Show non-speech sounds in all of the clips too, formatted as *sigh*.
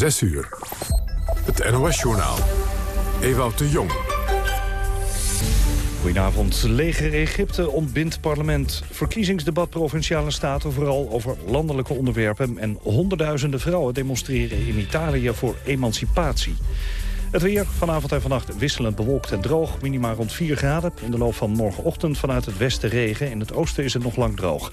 6 uur. Het NOS-journaal. Ewout de Jong. Goedenavond. Leger Egypte ontbindt parlement. Verkiezingsdebat Provinciale Staten vooral over landelijke onderwerpen... en honderdduizenden vrouwen demonstreren in Italië voor emancipatie. Het weer vanavond en vannacht wisselend bewolkt en droog. Minima rond 4 graden. In de loop van morgenochtend vanuit het westen regen. In het oosten is het nog lang droog.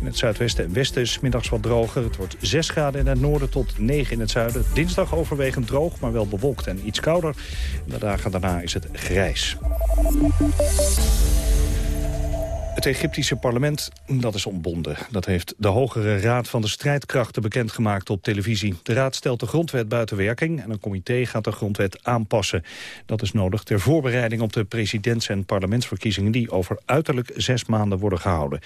In het zuidwesten en westen is middags wat droger. Het wordt 6 graden in het noorden tot 9 in het zuiden. Dinsdag overwegend droog, maar wel bewolkt en iets kouder. de dagen daarna is het grijs. Het Egyptische parlement dat is ontbonden. Dat heeft de Hogere Raad van de Strijdkrachten bekendgemaakt op televisie. De raad stelt de grondwet buiten werking en een comité gaat de grondwet aanpassen. Dat is nodig ter voorbereiding op de presidents- en parlementsverkiezingen... die over uiterlijk zes maanden worden gehouden.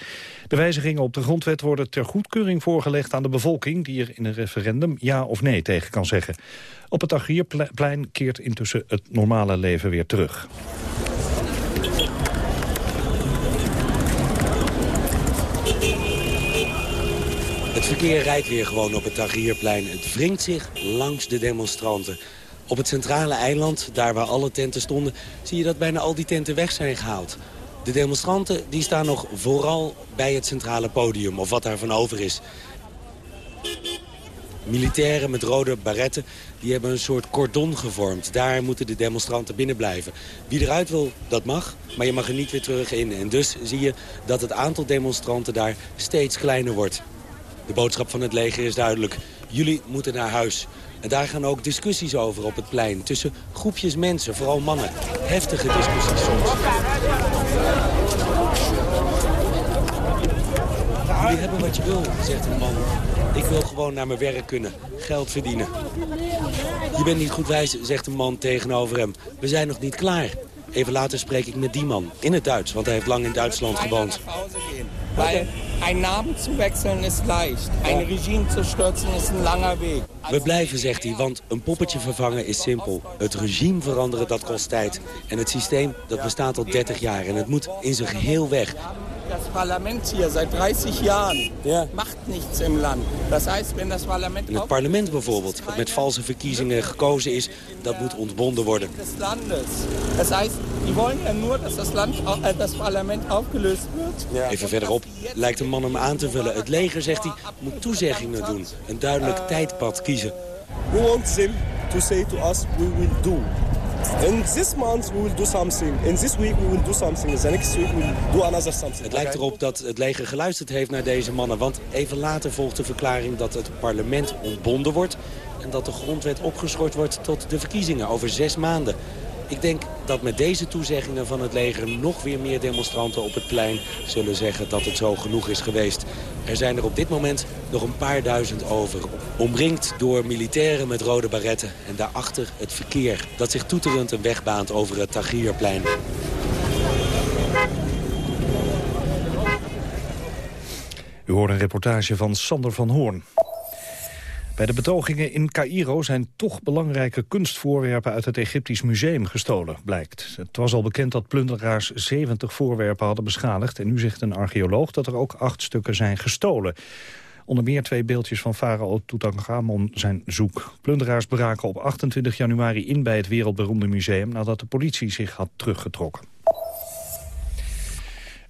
De wijzigingen op de grondwet worden ter goedkeuring voorgelegd aan de bevolking... die er in een referendum ja of nee tegen kan zeggen. Op het Agrierplein keert intussen het normale leven weer terug. Het verkeer rijdt weer gewoon op het Tahrirplein. Het wringt zich langs de demonstranten. Op het centrale eiland, daar waar alle tenten stonden... zie je dat bijna al die tenten weg zijn gehaald. De demonstranten die staan nog vooral bij het centrale podium, of wat daarvan over is. Militairen met rode baretten die hebben een soort cordon gevormd. Daar moeten de demonstranten binnen blijven. Wie eruit wil, dat mag, maar je mag er niet weer terug in. En dus zie je dat het aantal demonstranten daar steeds kleiner wordt. De boodschap van het leger is duidelijk. Jullie moeten naar huis. En daar gaan ook discussies over op het plein. Tussen groepjes mensen, vooral mannen. Heftige discussies soms. Jullie hebben wat je wil, zegt een man. Ik wil gewoon naar mijn werk kunnen. Geld verdienen. Je bent niet goed wijs, zegt een man tegenover hem. We zijn nog niet klaar. Even later spreek ik met die man. In het Duits, want hij heeft lang in Duitsland gewoond. Weil een naam te wechseln is leicht. Een regime te stürzen is een lange weg. We blijven, zegt hij, want een poppetje vervangen is simpel. Het regime veranderen, dat kost tijd. En het systeem, dat bestaat al 30 jaar en het moet in zijn geheel weg. Het parlement hier seit 30 jaar ja. macht niets im land. Das heißt, wenn das Parlament en het parlement bijvoorbeeld, dat met valse verkiezingen gekozen is, dat moet ontbonden worden. Des landes. Das heißt, die wollen ja nur, dass das, land, äh, das Parlament aufgelöst wird. Ja. Even verderop lijkt een man hem aan te vullen. Het leger, zegt hij, moet toezeggingen doen. Een duidelijk tijdpad kiezen. We want them to say to us, we will do. In this month we will do something. In this week we will do something. The next week we will do another something. Het lijkt erop dat het leger geluisterd heeft naar deze mannen. Want even later volgt de verklaring dat het parlement ontbonden wordt... en dat de grondwet opgeschort wordt tot de verkiezingen over zes maanden. Ik denk dat met deze toezeggingen van het leger nog weer meer demonstranten op het plein zullen zeggen dat het zo genoeg is geweest. Er zijn er op dit moment nog een paar duizend over. Omringd door militairen met rode baretten en daarachter het verkeer dat zich toeterend een weg baant over het Tahrirplein. U hoort een reportage van Sander van Hoorn. Bij de betogingen in Cairo zijn toch belangrijke kunstvoorwerpen uit het Egyptisch museum gestolen, blijkt. Het was al bekend dat plunderaars 70 voorwerpen hadden beschadigd en nu zegt een archeoloog dat er ook acht stukken zijn gestolen. Onder meer twee beeldjes van farao Tutankhamon zijn zoek. Plunderaars braken op 28 januari in bij het wereldberoemde museum nadat de politie zich had teruggetrokken.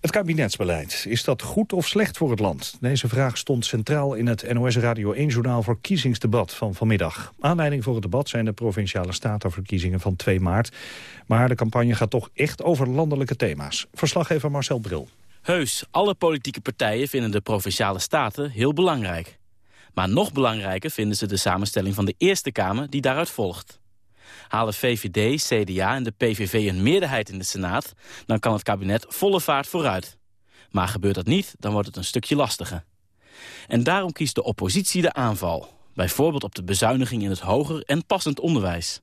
Het kabinetsbeleid, is dat goed of slecht voor het land? Deze vraag stond centraal in het NOS Radio 1-journaal verkiezingsdebat van vanmiddag. Aanleiding voor het debat zijn de Provinciale Statenverkiezingen van 2 maart. Maar de campagne gaat toch echt over landelijke thema's. Verslaggever Marcel Bril. Heus, alle politieke partijen vinden de Provinciale Staten heel belangrijk. Maar nog belangrijker vinden ze de samenstelling van de Eerste Kamer die daaruit volgt. Halen VVD, CDA en de PVV een meerderheid in de Senaat... dan kan het kabinet volle vaart vooruit. Maar gebeurt dat niet, dan wordt het een stukje lastiger. En daarom kiest de oppositie de aanval. Bijvoorbeeld op de bezuiniging in het hoger en passend onderwijs.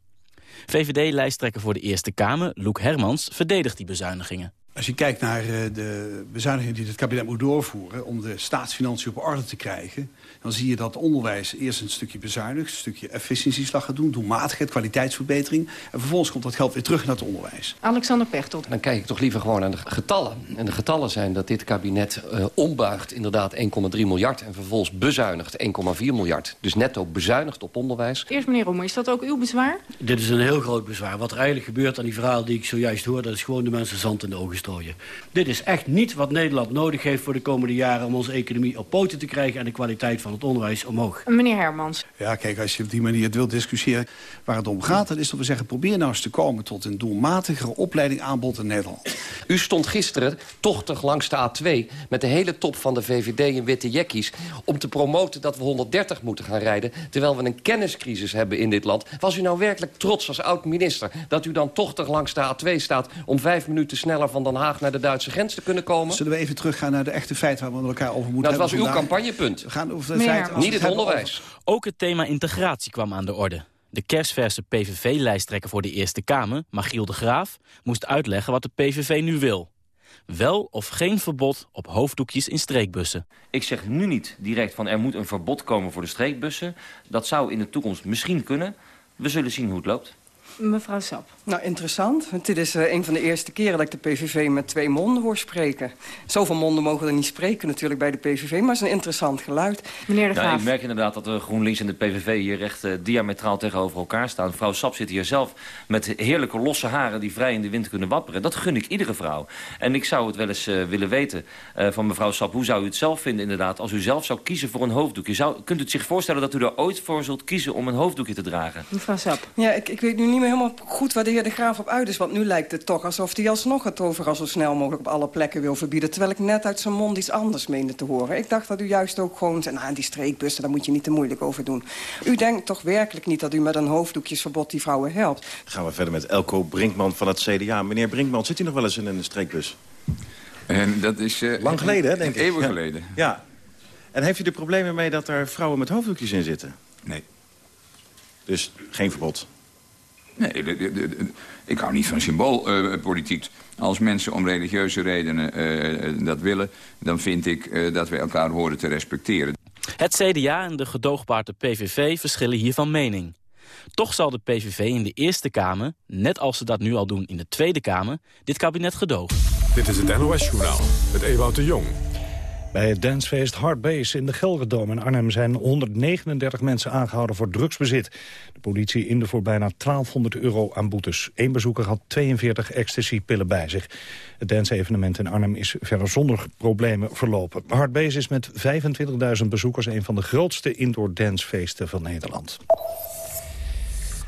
VVD-lijsttrekker voor de Eerste Kamer, Loek Hermans, verdedigt die bezuinigingen. Als je kijkt naar de bezuinigingen die het kabinet moet doorvoeren... om de staatsfinanciën op orde te krijgen dan zie je dat onderwijs eerst een stukje bezuinigt... een stukje efficiëntieslag gaat doen, doelmatigheid, kwaliteitsverbetering... en vervolgens komt dat geld weer terug naar het onderwijs. Alexander Pechtold. Dan kijk ik toch liever gewoon naar de getallen. En de getallen zijn dat dit kabinet uh, ombuigt inderdaad 1,3 miljard... en vervolgens bezuinigt 1,4 miljard. Dus netto bezuinigt op onderwijs. Eerst meneer Roemer, is dat ook uw bezwaar? Dit is een heel groot bezwaar. Wat er eigenlijk gebeurt aan die verhalen die ik zojuist hoor... dat is gewoon de mensen zand in de ogen strooien. Dit is echt niet wat Nederland nodig heeft voor de komende jaren... om onze economie op poten te krijgen en de kwaliteit van het onderwijs omhoog. Meneer Hermans. Ja, kijk, als je op die manier het wilt discussiëren waar het om gaat... dan is dat we zeggen, probeer nou eens te komen tot een doelmatigere opleiding aanbod in Nederland. U stond gisteren tochtig langs de A2 met de hele top van de VVD in witte jekkies... om te promoten dat we 130 moeten gaan rijden... terwijl we een kenniscrisis hebben in dit land. Was u nou werkelijk trots als oud-minister... dat u dan tochtig langs de A2 staat... om vijf minuten sneller van Den Haag naar de Duitse grens te kunnen komen? Zullen we even teruggaan naar de echte feiten waar we met elkaar over moeten dat hebben? Dat was uw campagnepunt. We gaan over niet het onderwijs. Ook het thema integratie kwam aan de orde. De kerstverse PVV-lijsttrekker voor de Eerste Kamer, Magiel de Graaf... moest uitleggen wat de PVV nu wil. Wel of geen verbod op hoofddoekjes in streekbussen. Ik zeg nu niet direct van er moet een verbod komen voor de streekbussen. Dat zou in de toekomst misschien kunnen. We zullen zien hoe het loopt. Mevrouw Sap. Nou, interessant. Want dit is uh, een van de eerste keren dat ik de PVV met twee monden hoor spreken. Zoveel monden mogen er niet spreken natuurlijk bij de PVV, maar het is een interessant geluid. Meneer de nou, Graaf. ik merk inderdaad dat de GroenLinks en de PVV hier recht uh, diametraal tegenover elkaar staan. Mevrouw Sap zit hier zelf met heerlijke losse haren die vrij in de wind kunnen wapperen. Dat gun ik iedere vrouw. En ik zou het wel eens uh, willen weten van mevrouw Sap. Hoe zou u het zelf vinden inderdaad als u zelf zou kiezen voor een hoofddoekje? Zou, kunt u het zich voorstellen dat u er ooit voor zult kiezen om een hoofddoekje te dragen? Mevrouw Sap. Ja, ik, ik weet nu niet meer helemaal goed waar de heer De Graaf op uit is. Want nu lijkt het toch alsof hij alsnog het overal zo snel mogelijk... op alle plekken wil verbieden. Terwijl ik net uit zijn mond iets anders meende te horen. Ik dacht dat u juist ook gewoon zei... nou, die streekbussen, daar moet je niet te moeilijk over doen. U denkt toch werkelijk niet dat u met een hoofddoekjesverbod die vrouwen helpt? Dan gaan we verder met Elko Brinkman van het CDA. Meneer Brinkman, zit u nog wel eens in een streekbus? En dat is... Uh, Lang geleden, hè, denk ik. Eeuwen geleden. Ja. En heeft u er problemen mee dat er vrouwen met hoofddoekjes in zitten? Nee. Dus geen verbod? Nee, de, de, de, ik hou niet van symboolpolitiek. Uh, Als mensen om religieuze redenen uh, dat willen... dan vind ik uh, dat we elkaar horen te respecteren. Het CDA en de gedoogpaarde PVV verschillen hier van mening. Toch zal de PVV in de Eerste Kamer, net als ze dat nu al doen in de Tweede Kamer... dit kabinet gedogen. Dit is het NOS-journaal met Ewout de Jong. Bij het dancefeest Hard Base in de Gelredome in Arnhem zijn 139 mensen aangehouden voor drugsbezit. De politie inde voor bijna 1200 euro aan boetes. Eén bezoeker had 42 ecstasy-pillen bij zich. Het dance-evenement in Arnhem is verder zonder problemen verlopen. Hard Base is met 25.000 bezoekers een van de grootste indoor dancefeesten van Nederland.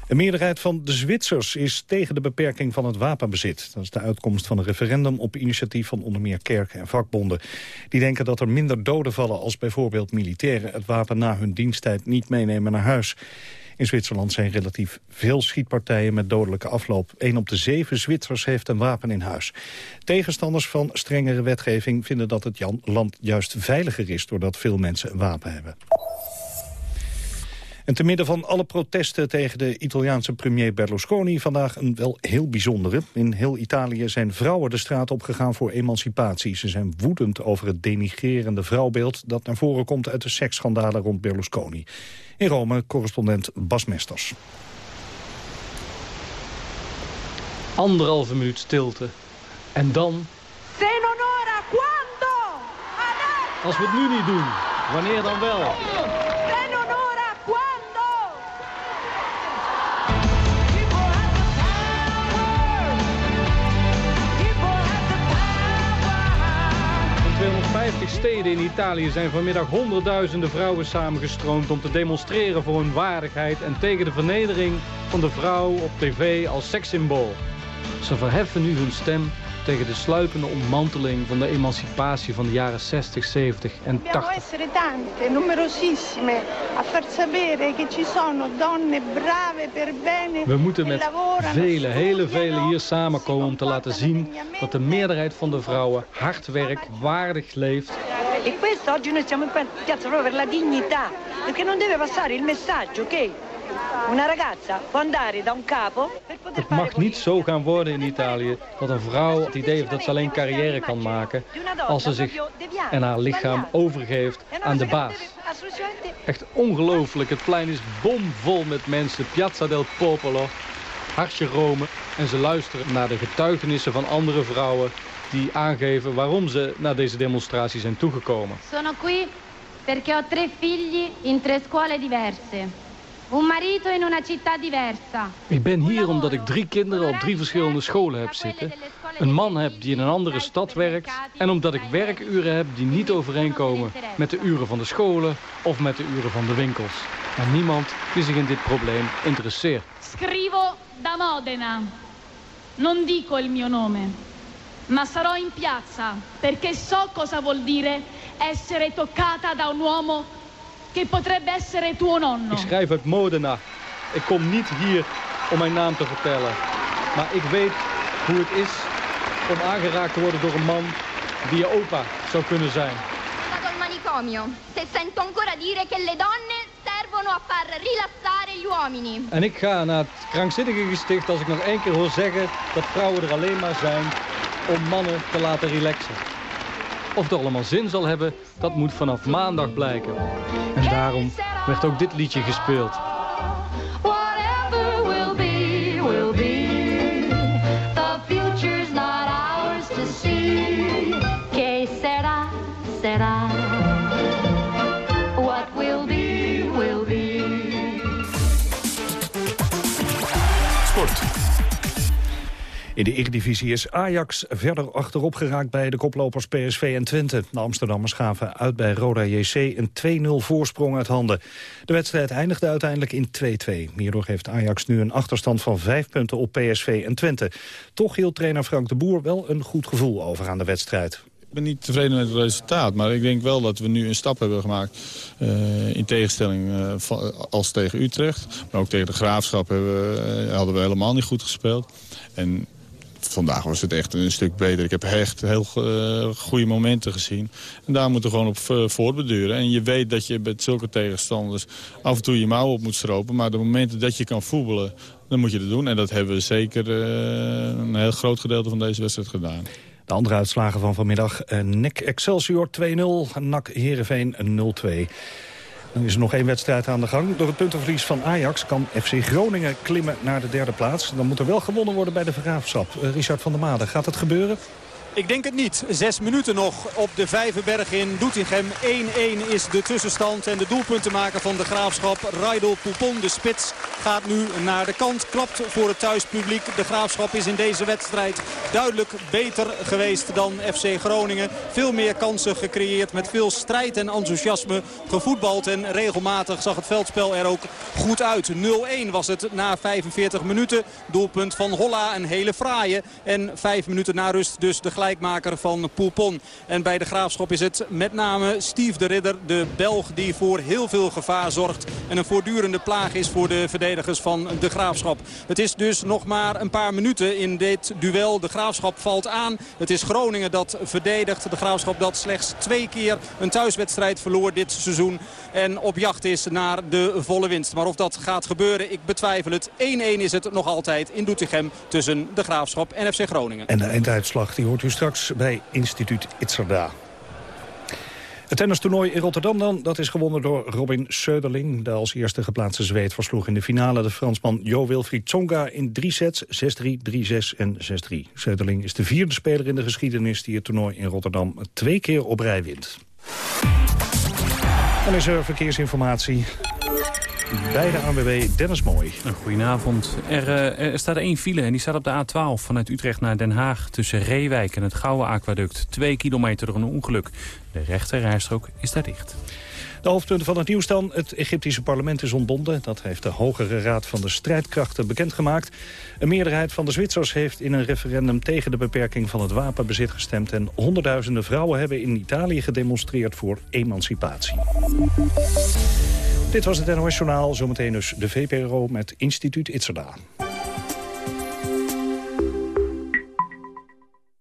De meerderheid van de Zwitsers is tegen de beperking van het wapenbezit. Dat is de uitkomst van een referendum op initiatief van onder meer kerken en vakbonden. Die denken dat er minder doden vallen als bijvoorbeeld militairen het wapen na hun diensttijd niet meenemen naar huis. In Zwitserland zijn relatief veel schietpartijen met dodelijke afloop. Een op de zeven Zwitsers heeft een wapen in huis. Tegenstanders van strengere wetgeving vinden dat het land juist veiliger is... doordat veel mensen een wapen hebben. En te midden van alle protesten tegen de Italiaanse premier Berlusconi... vandaag een wel heel bijzondere. In heel Italië zijn vrouwen de straat opgegaan voor emancipatie. Ze zijn woedend over het denigrerende vrouwbeeld... dat naar voren komt uit de seksschandalen rond Berlusconi. In Rome, correspondent Bas Mesters. Anderhalve minuut stilte. En dan... Als we het nu niet doen, wanneer dan wel? 250 steden in Italië zijn vanmiddag honderdduizenden vrouwen samengestroomd om te demonstreren voor hun waardigheid en tegen de vernedering van de vrouw op tv als sekssymbool. Ze verheffen nu hun stem tegen de sluipende ontmanteling van de emancipatie van de jaren 60, 70 en 80. Dobbiamo essere tante, numerosissime, a far sapere che ci sono donne brave per bene. We moeten met vele, hele vele hier samenkomen om te laten zien dat de meerderheid van de vrouwen hard werkt, waardig leeft. E questo oggi noi siamo in piazza proprio per la dignità, perché non deve passare il messaggio che Una ragazza può andare da un capo per poter Het mag niet zo gaan worden in Italië dat een vrouw het idee heeft dat ze alleen carrière kan maken als ze zich en haar lichaam overgeeft aan de baas. Echt ongelooflijk. Het plein is bomvol met mensen. Piazza del Popolo. Hartje Rome. En ze luisteren naar de getuigenissen van andere vrouwen die aangeven waarom ze naar deze demonstratie zijn toegekomen. Sono qui perché ho tre figli in tre scuole diverse. Un marito in una città diversa. Ik ben hier omdat ik drie kinderen op drie verschillende scholen heb zitten. Een man heb die in een andere stad werkt. En omdat ik werkuren heb die niet overeenkomen met de uren van de scholen of met de uren van de winkels. En niemand die zich in dit probleem interesseert. Scrivo da Modena. Non dico il mio nome, ma sarò in piazza perché so cosa vuol dire essere toccata da un uomo che potrebbe essere tuo nonno. Ik schrijf uit Modena. Ik kom niet hier om mijn naam te vertellen. Maar ik weet hoe het is om aangeraakt te worden door een man die je opa zou kunnen zijn. stato al manicomio. Se sento ancora dire che le donne servono a far rilassare gli uomini. En ik ga naar het krankzinnige gesticht als ik nog één keer hoor zeggen dat vrouwen er alleen maar zijn om mannen te laten relaxen. Of het allemaal zin zal hebben, dat moet vanaf maandag blijken. En daarom werd ook dit liedje gespeeld. Whatever will be, will be. The future's not ours to see. Que será, será. What will be, will be. Sport. In de Eredivisie is Ajax verder achterop geraakt bij de koplopers PSV en Twente. De Amsterdammers gaven uit bij Roda JC een 2-0 voorsprong uit handen. De wedstrijd eindigde uiteindelijk in 2-2. Hierdoor heeft Ajax nu een achterstand van 5 punten op PSV en Twente. Toch hield trainer Frank de Boer wel een goed gevoel over aan de wedstrijd. Ik ben niet tevreden met het resultaat, maar ik denk wel dat we nu een stap hebben gemaakt. eh, in tegenstelling eh, als tegen Utrecht. Maar ook tegen de Graafschap hebben eh, hadden we helemaal niet goed gespeeld. En vandaag was het echt een stuk beter. Ik heb echt heel eh, goede momenten gezien. En daar moeten we gewoon op eh, voortbeduren. En je weet dat je met zulke tegenstanders af en toe je mouw op moet stropen. Maar de momenten dat je kan voetballen, dan moet je het doen. En dat hebben we zeker eh, een heel groot gedeelte van deze wedstrijd gedaan. De andere uitslagen van vanmiddag. NEC Excelsior 2-0, NAC Heerenveen 0-2. Dan is er nog één wedstrijd aan de gang. Door het puntenverlies van Ajax kan FC Groningen klimmen naar de derde plaats. Dan moet er wel gewonnen worden bij de Vergraafschap. Eh, Richard van der Made, gaat het gebeuren? Ik denk het niet. Zes minuten nog op de Vijverberg in Doetinchem. 1-1 is de tussenstand. En de doelpuntenmaker van de Graafschap, Raidel Poupon, de spits, gaat nu naar de kant. Klapt voor het thuispubliek. De Graafschap is in deze wedstrijd duidelijk beter geweest dan FC Groningen. Veel meer kansen gecreëerd met veel strijd en enthousiasme gevoetbald. En regelmatig zag het veldspel er ook goed uit. 0-1 was het na 45 minuten. Doelpunt van Holla, een hele fraaie. En vijf minuten na rust dus de gelijkmaker van Poupon. En bij de Graafschap is het met name Steve de Ridder, de Belg... die voor heel veel gevaar zorgt. En een voortdurende plaag is voor de verdedigers van de Graafschap. Het is dus nog maar een paar minuten in dit duel. De Graafschap valt aan. Het is Groningen dat verdedigt. De Graafschap dat slechts twee keer een thuiswedstrijd verloor dit seizoen. En op jacht is naar de volle winst. Maar of dat gaat gebeuren, ik betwijfel het. 1-1 is het nog altijd in Doetinchem tussen de Graafschap en FC Groningen. En de einduitslag die hoort u straks bij instituut Itzerda. Het tennistoernooi in Rotterdam dan, dat is gewonnen door Robin Söderling. De als eerste geplaatste Zweed versloeg in de finale de Fransman Jo Wilfried Tsonga in drie sets, 6-3, 3-6 en 6-3. Söderling is de vierde speler in de geschiedenis die het toernooi in Rotterdam twee keer op rij wint. Dan is er verkeersinformatie bij de ANWB Dennis Mooi. Goedenavond. Er, eh, er staat één file en die staat op de A12 vanuit Utrecht naar Den Haag... tussen Reewijk en het Gouwe Aquaduct. Twee kilometer door een ongeluk. De rechte rijstrook is daar dicht. De hoofdpunten van het nieuws dan. Het Egyptische parlement is ontbonden. Dat heeft de Hogere Raad van de Strijdkrachten bekendgemaakt. Een meerderheid van de Zwitsers heeft in een referendum tegen de beperking van het wapenbezit gestemd. En honderdduizenden vrouwen hebben in Italië gedemonstreerd voor emancipatie. Dit was het NOS Journaal. Zometeen dus de VPRO met Instituut Itzerda.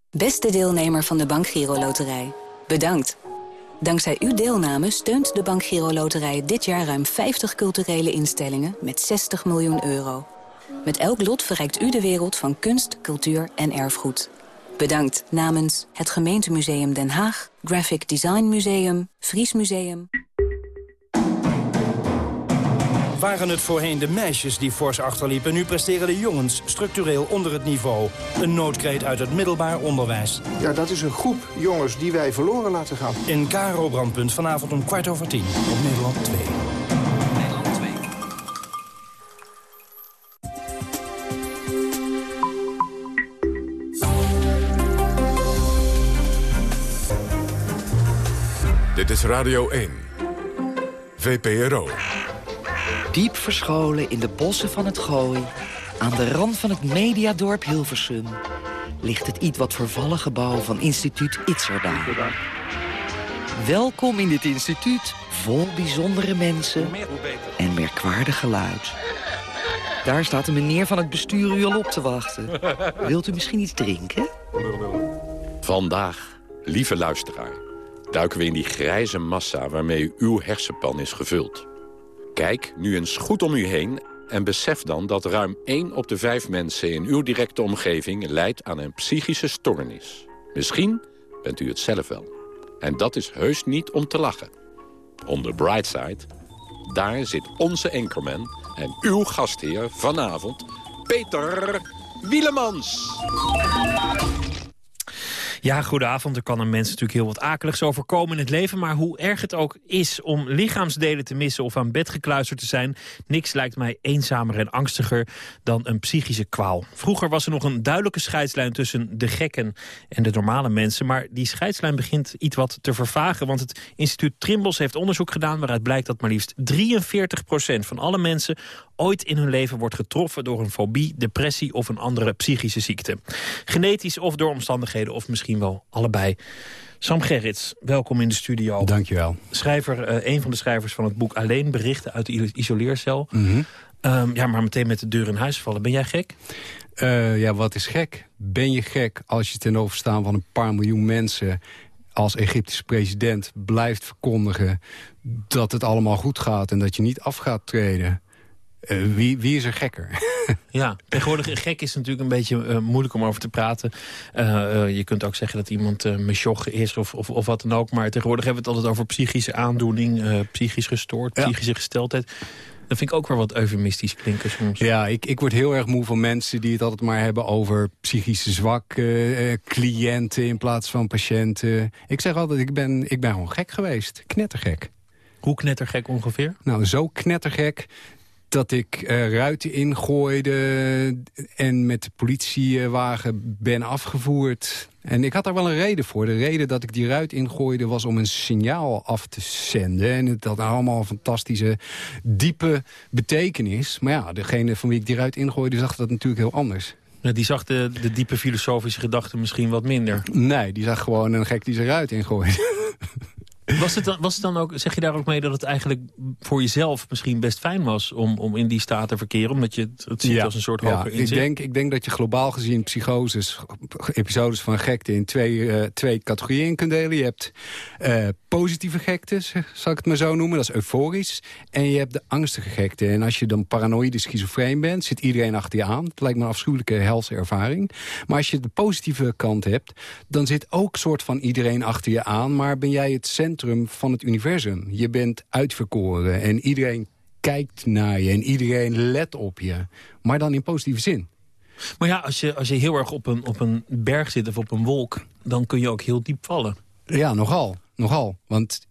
Beste deelnemer van de Bank Giro Loterij. Bedankt. Dankzij uw deelname steunt de Bank Giro Loterij dit jaar ruim 50 culturele instellingen met 60 miljoen euro. Met elk lot verrijkt u de wereld van kunst, cultuur en erfgoed. Bedankt namens het Gemeentemuseum Den Haag, Graphic Design Museum, Fries Museum. Waren het voorheen de meisjes die fors achterliepen... nu presteren de jongens structureel onder het niveau. Een noodkreet uit het middelbaar onderwijs. Ja, dat is een groep jongens die wij verloren laten gaan. In Karo Brandpunt vanavond om kwart over tien op Nederland 2. Nederland 2. Dit is Radio 1. VPRO. Diep verscholen in de bossen van het Gooi... aan de rand van het mediadorp Hilversum... ligt het iets wat vervallen gebouw van instituut Itzerda. Welkom in dit instituut, vol bijzondere mensen en merkwaardig geluid. Daar staat een meneer van het bestuur u al op te wachten. Wilt u misschien iets drinken? Vandaag, lieve luisteraar, duiken we in die grijze massa waarmee uw hersenpan is gevuld. Kijk nu eens goed om u heen en besef dan dat ruim 1 op de 5 mensen in uw directe omgeving lijdt aan een psychische stoornis. Misschien bent u het zelf wel. En dat is heus niet om te lachen. On the bright side, daar zit onze anchorman en uw gastheer vanavond, Peter Wielemans. Ja, goedenavond. Er kan een mens natuurlijk heel wat akeligs overkomen in het leven... maar hoe erg het ook is om lichaamsdelen te missen of aan bed gekluisterd te zijn... niks lijkt mij eenzamer en angstiger dan een psychische kwaal. Vroeger was er nog een duidelijke scheidslijn tussen de gekken en de normale mensen... maar die scheidslijn begint iets wat te vervagen... want het instituut Trimbos heeft onderzoek gedaan... waaruit blijkt dat maar liefst 43% van alle mensen ooit in hun leven wordt getroffen door een fobie, depressie of een andere psychische ziekte. Genetisch of door omstandigheden of misschien wel allebei. Sam Gerrits, welkom in de studio. Dankjewel. Schrijver, uh, een van de schrijvers van het boek Alleen berichten uit de isoleercel. Mm um, ja, maar meteen met de deur in huis vallen. Ben jij gek? Uh, ja, wat is gek? Ben je gek als je ten overstaan van een paar miljoen mensen als Egyptische president blijft verkondigen dat het allemaal goed gaat en dat je niet af gaat treden? Uh, wie, wie is er gekker? *laughs* ja, tegenwoordig gek is natuurlijk een beetje uh, moeilijk om over te praten. Uh, je kunt ook zeggen dat iemand uh, mesjog is of, of, of, wat dan ook. Maar tegenwoordig hebben we het altijd over psychische aandoening, psychisch gestoord, ja. psychische gesteldheid. Dat vind ik ook wel wat eufemistisch klinken soms. Ja, ik, ik word heel erg moe van mensen die het altijd maar hebben over psychische zwakke cliënten in plaats van patiënten. Ik zeg altijd, ik ben, ik ben gewoon gek geweest. Knettergek. Hoe knettergek ongeveer? Nou, zo knettergek dat ik uh, ruiten ingooide en met de politiewagen ben afgevoerd. En ik had daar wel een reden voor. De reden dat ik die ruit ingooide was om een signaal af te zenden. En het had allemaal een fantastische, diepe betekenis. Maar ja, degene van wie ik die ruit ingooide zag dat natuurlijk heel anders. Ja, die zag de, de diepe filosofische gedachten misschien wat minder. Nee, die zag gewoon een gek die zijn ruit ingooide. *laughs* Was het, dan, was het dan ook, zeg je daar ook mee dat het eigenlijk voor jezelf misschien best fijn was om, om in die staat te verkeren? Omdat je het, het ziet ja, als een soort hoger ja, ik denk, ik denk dat je globaal gezien psychoses, episodes van gekte in twee, uh, twee categorieën kunt delen. Je hebt uh, positieve gekte, zal ik het maar zo noemen, dat is euforisch. En je hebt de angstige gekte. En als je dan paranoïde schizofreen bent, zit iedereen achter je aan. Het lijkt me een afschuwelijke helse ervaring. Maar als je de positieve kant hebt, dan zit ook soort van iedereen achter je aan. Maar ben jij het centrum van het universum. Je bent uitverkoren en iedereen kijkt naar je en iedereen let op je. Maar dan in positieve zin. Maar ja, als je, als je heel erg op een, op een berg zit of op een wolk... dan kun je ook heel diep vallen. Ja, nogal. Nogal. Want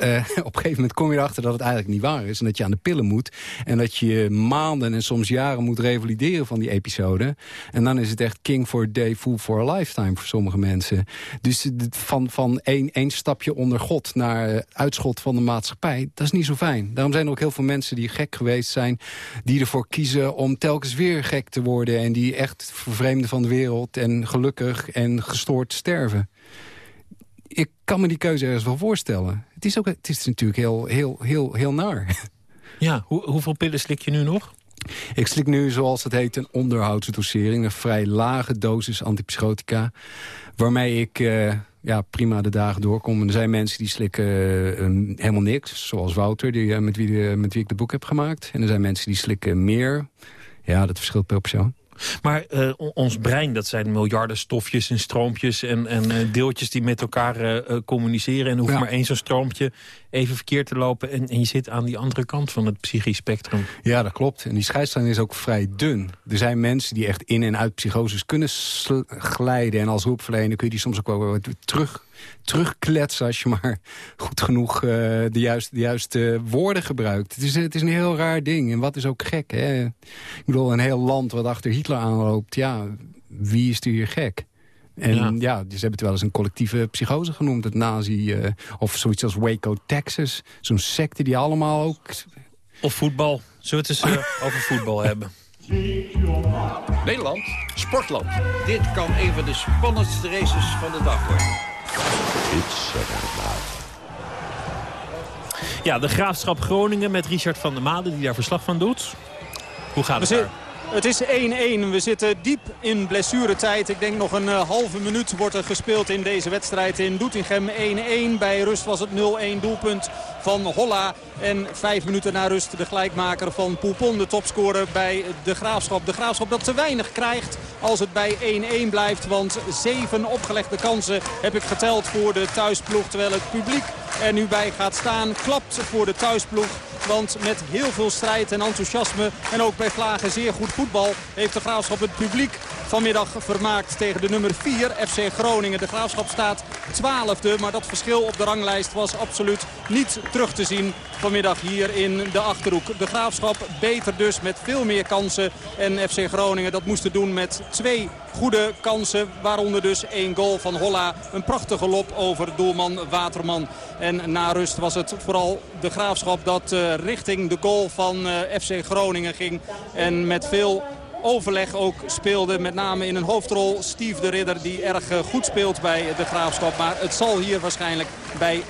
uh, *laughs* op een gegeven moment kom je erachter dat het eigenlijk niet waar is. En dat je aan de pillen moet. En dat je maanden en soms jaren moet revalideren van die episode. En dan is het echt king for a day, fool for a lifetime voor sommige mensen. Dus van, van één, één stapje onder God naar uitschot van de maatschappij, dat is niet zo fijn. Daarom zijn er ook heel veel mensen die gek geweest zijn. Die ervoor kiezen om telkens weer gek te worden. En die echt vervreemden van de wereld en gelukkig en gestoord sterven ik kan me die keuze ergens wel voorstellen. Het is, ook, het is natuurlijk heel, heel, heel, heel naar. *laughs* Ja, hoe, hoeveel pillen slik je nu nog? Ik slik nu, zoals het heet, een onderhoudsdosering. Een vrij lage dosis antipsychotica. Waarmee ik uh, ja, prima de dagen doorkomen. Er zijn mensen die slikken uh, helemaal niks. Zoals Wouter, die, met, wie, met wie ik het boek heb gemaakt. En er zijn mensen die slikken meer. Ja, dat verschilt per persoon. Maar uh, ons brein, dat zijn miljarden stofjes en stroompjes... en, en uh, deeltjes die met elkaar uh, communiceren. En hoeft ja. maar één zo'n stroompje even verkeerd te lopen... En, en, je zit aan die andere kant van het psychisch spectrum. Ja, dat klopt. En die scheidslijn is ook vrij dun. Er zijn mensen die echt in en uit psychoses kunnen glijden... en als hulpverlener kun je die soms ook wel terug terugkletsen... als je maar *laughs* goed genoeg uh, de, juiste, de juiste woorden gebruikt. Het is, het is een heel raar ding. En wat is ook gek, hè? Ik bedoel, een heel land wat achter Hitler aanloopt... ja, wie is er hier gek? En ja. ja, ze hebben het wel eens een collectieve psychose genoemd. Het nazi, uh, of zoiets als Waco, Texas. Zo'n secte die allemaal ook... Of voetbal. Zullen we het eens uh, over voetbal *laughs* hebben? Nederland, sportland. Dit kan een van de spannendste races van de dag worden. Ja, de Graafschap Groningen met Richard van der Made die daar verslag van doet. Hoe gaat het daar? Het is 1-1. We zitten diep in blessuretijd. Ik denk nog een uh, halve minuut wordt er gespeeld in deze wedstrijd in Doetinchem. 1-1. Bij rust was het 0-1 doelpunt van Holla. En vijf minuten na rust de gelijkmaker van Poupon. De topscorer bij de Graafschap. De Graafschap dat te weinig krijgt als het bij 1-1 blijft. Want zeven opgelegde kansen heb ik geteld voor de thuisploeg. Terwijl het publiek er nu bij gaat staan. Klapt voor de thuisploeg. Want met heel veel strijd en enthousiasme en ook bij Vlagen zeer goed voetbal... heeft de Graafschap het publiek vanmiddag vermaakt tegen de nummer 4 FC Groningen. De Graafschap staat 12e, maar dat verschil op de ranglijst was absoluut niet terug te zien vanmiddag hier in de Achterhoek. De Graafschap beter dus met veel meer kansen. En FC Groningen dat moest doen met twee goede kansen. Waaronder dus één goal van Holla. Een prachtige lop over doelman Waterman. En na rust was het vooral de Graafschap dat uh, richting de goal van uh, FC Groningen ging. En met veel overleg ook speelde. Met name in een hoofdrol Steve de Ridder die erg goed speelt bij de Graafschap. Maar het zal hier waarschijnlijk bij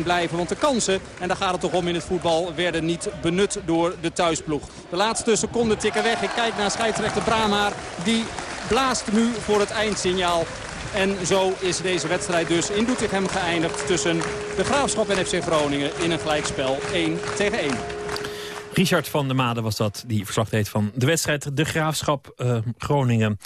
1-1 blijven. Want de kansen, en daar gaat het toch om in het voetbal, werden niet benut door de thuisploeg. De laatste seconden tikken weg. Ik kijk naar scheidsrechter Bramaar. Die blaast nu voor het eindsignaal. En zo is deze wedstrijd dus in Doetinchem geëindigd tussen de Graafschap en FC Groningen in een gelijkspel 1 tegen 1. Richard van der Made was dat, die verslag deed van de wedstrijd De Graafschap uh, Groningen.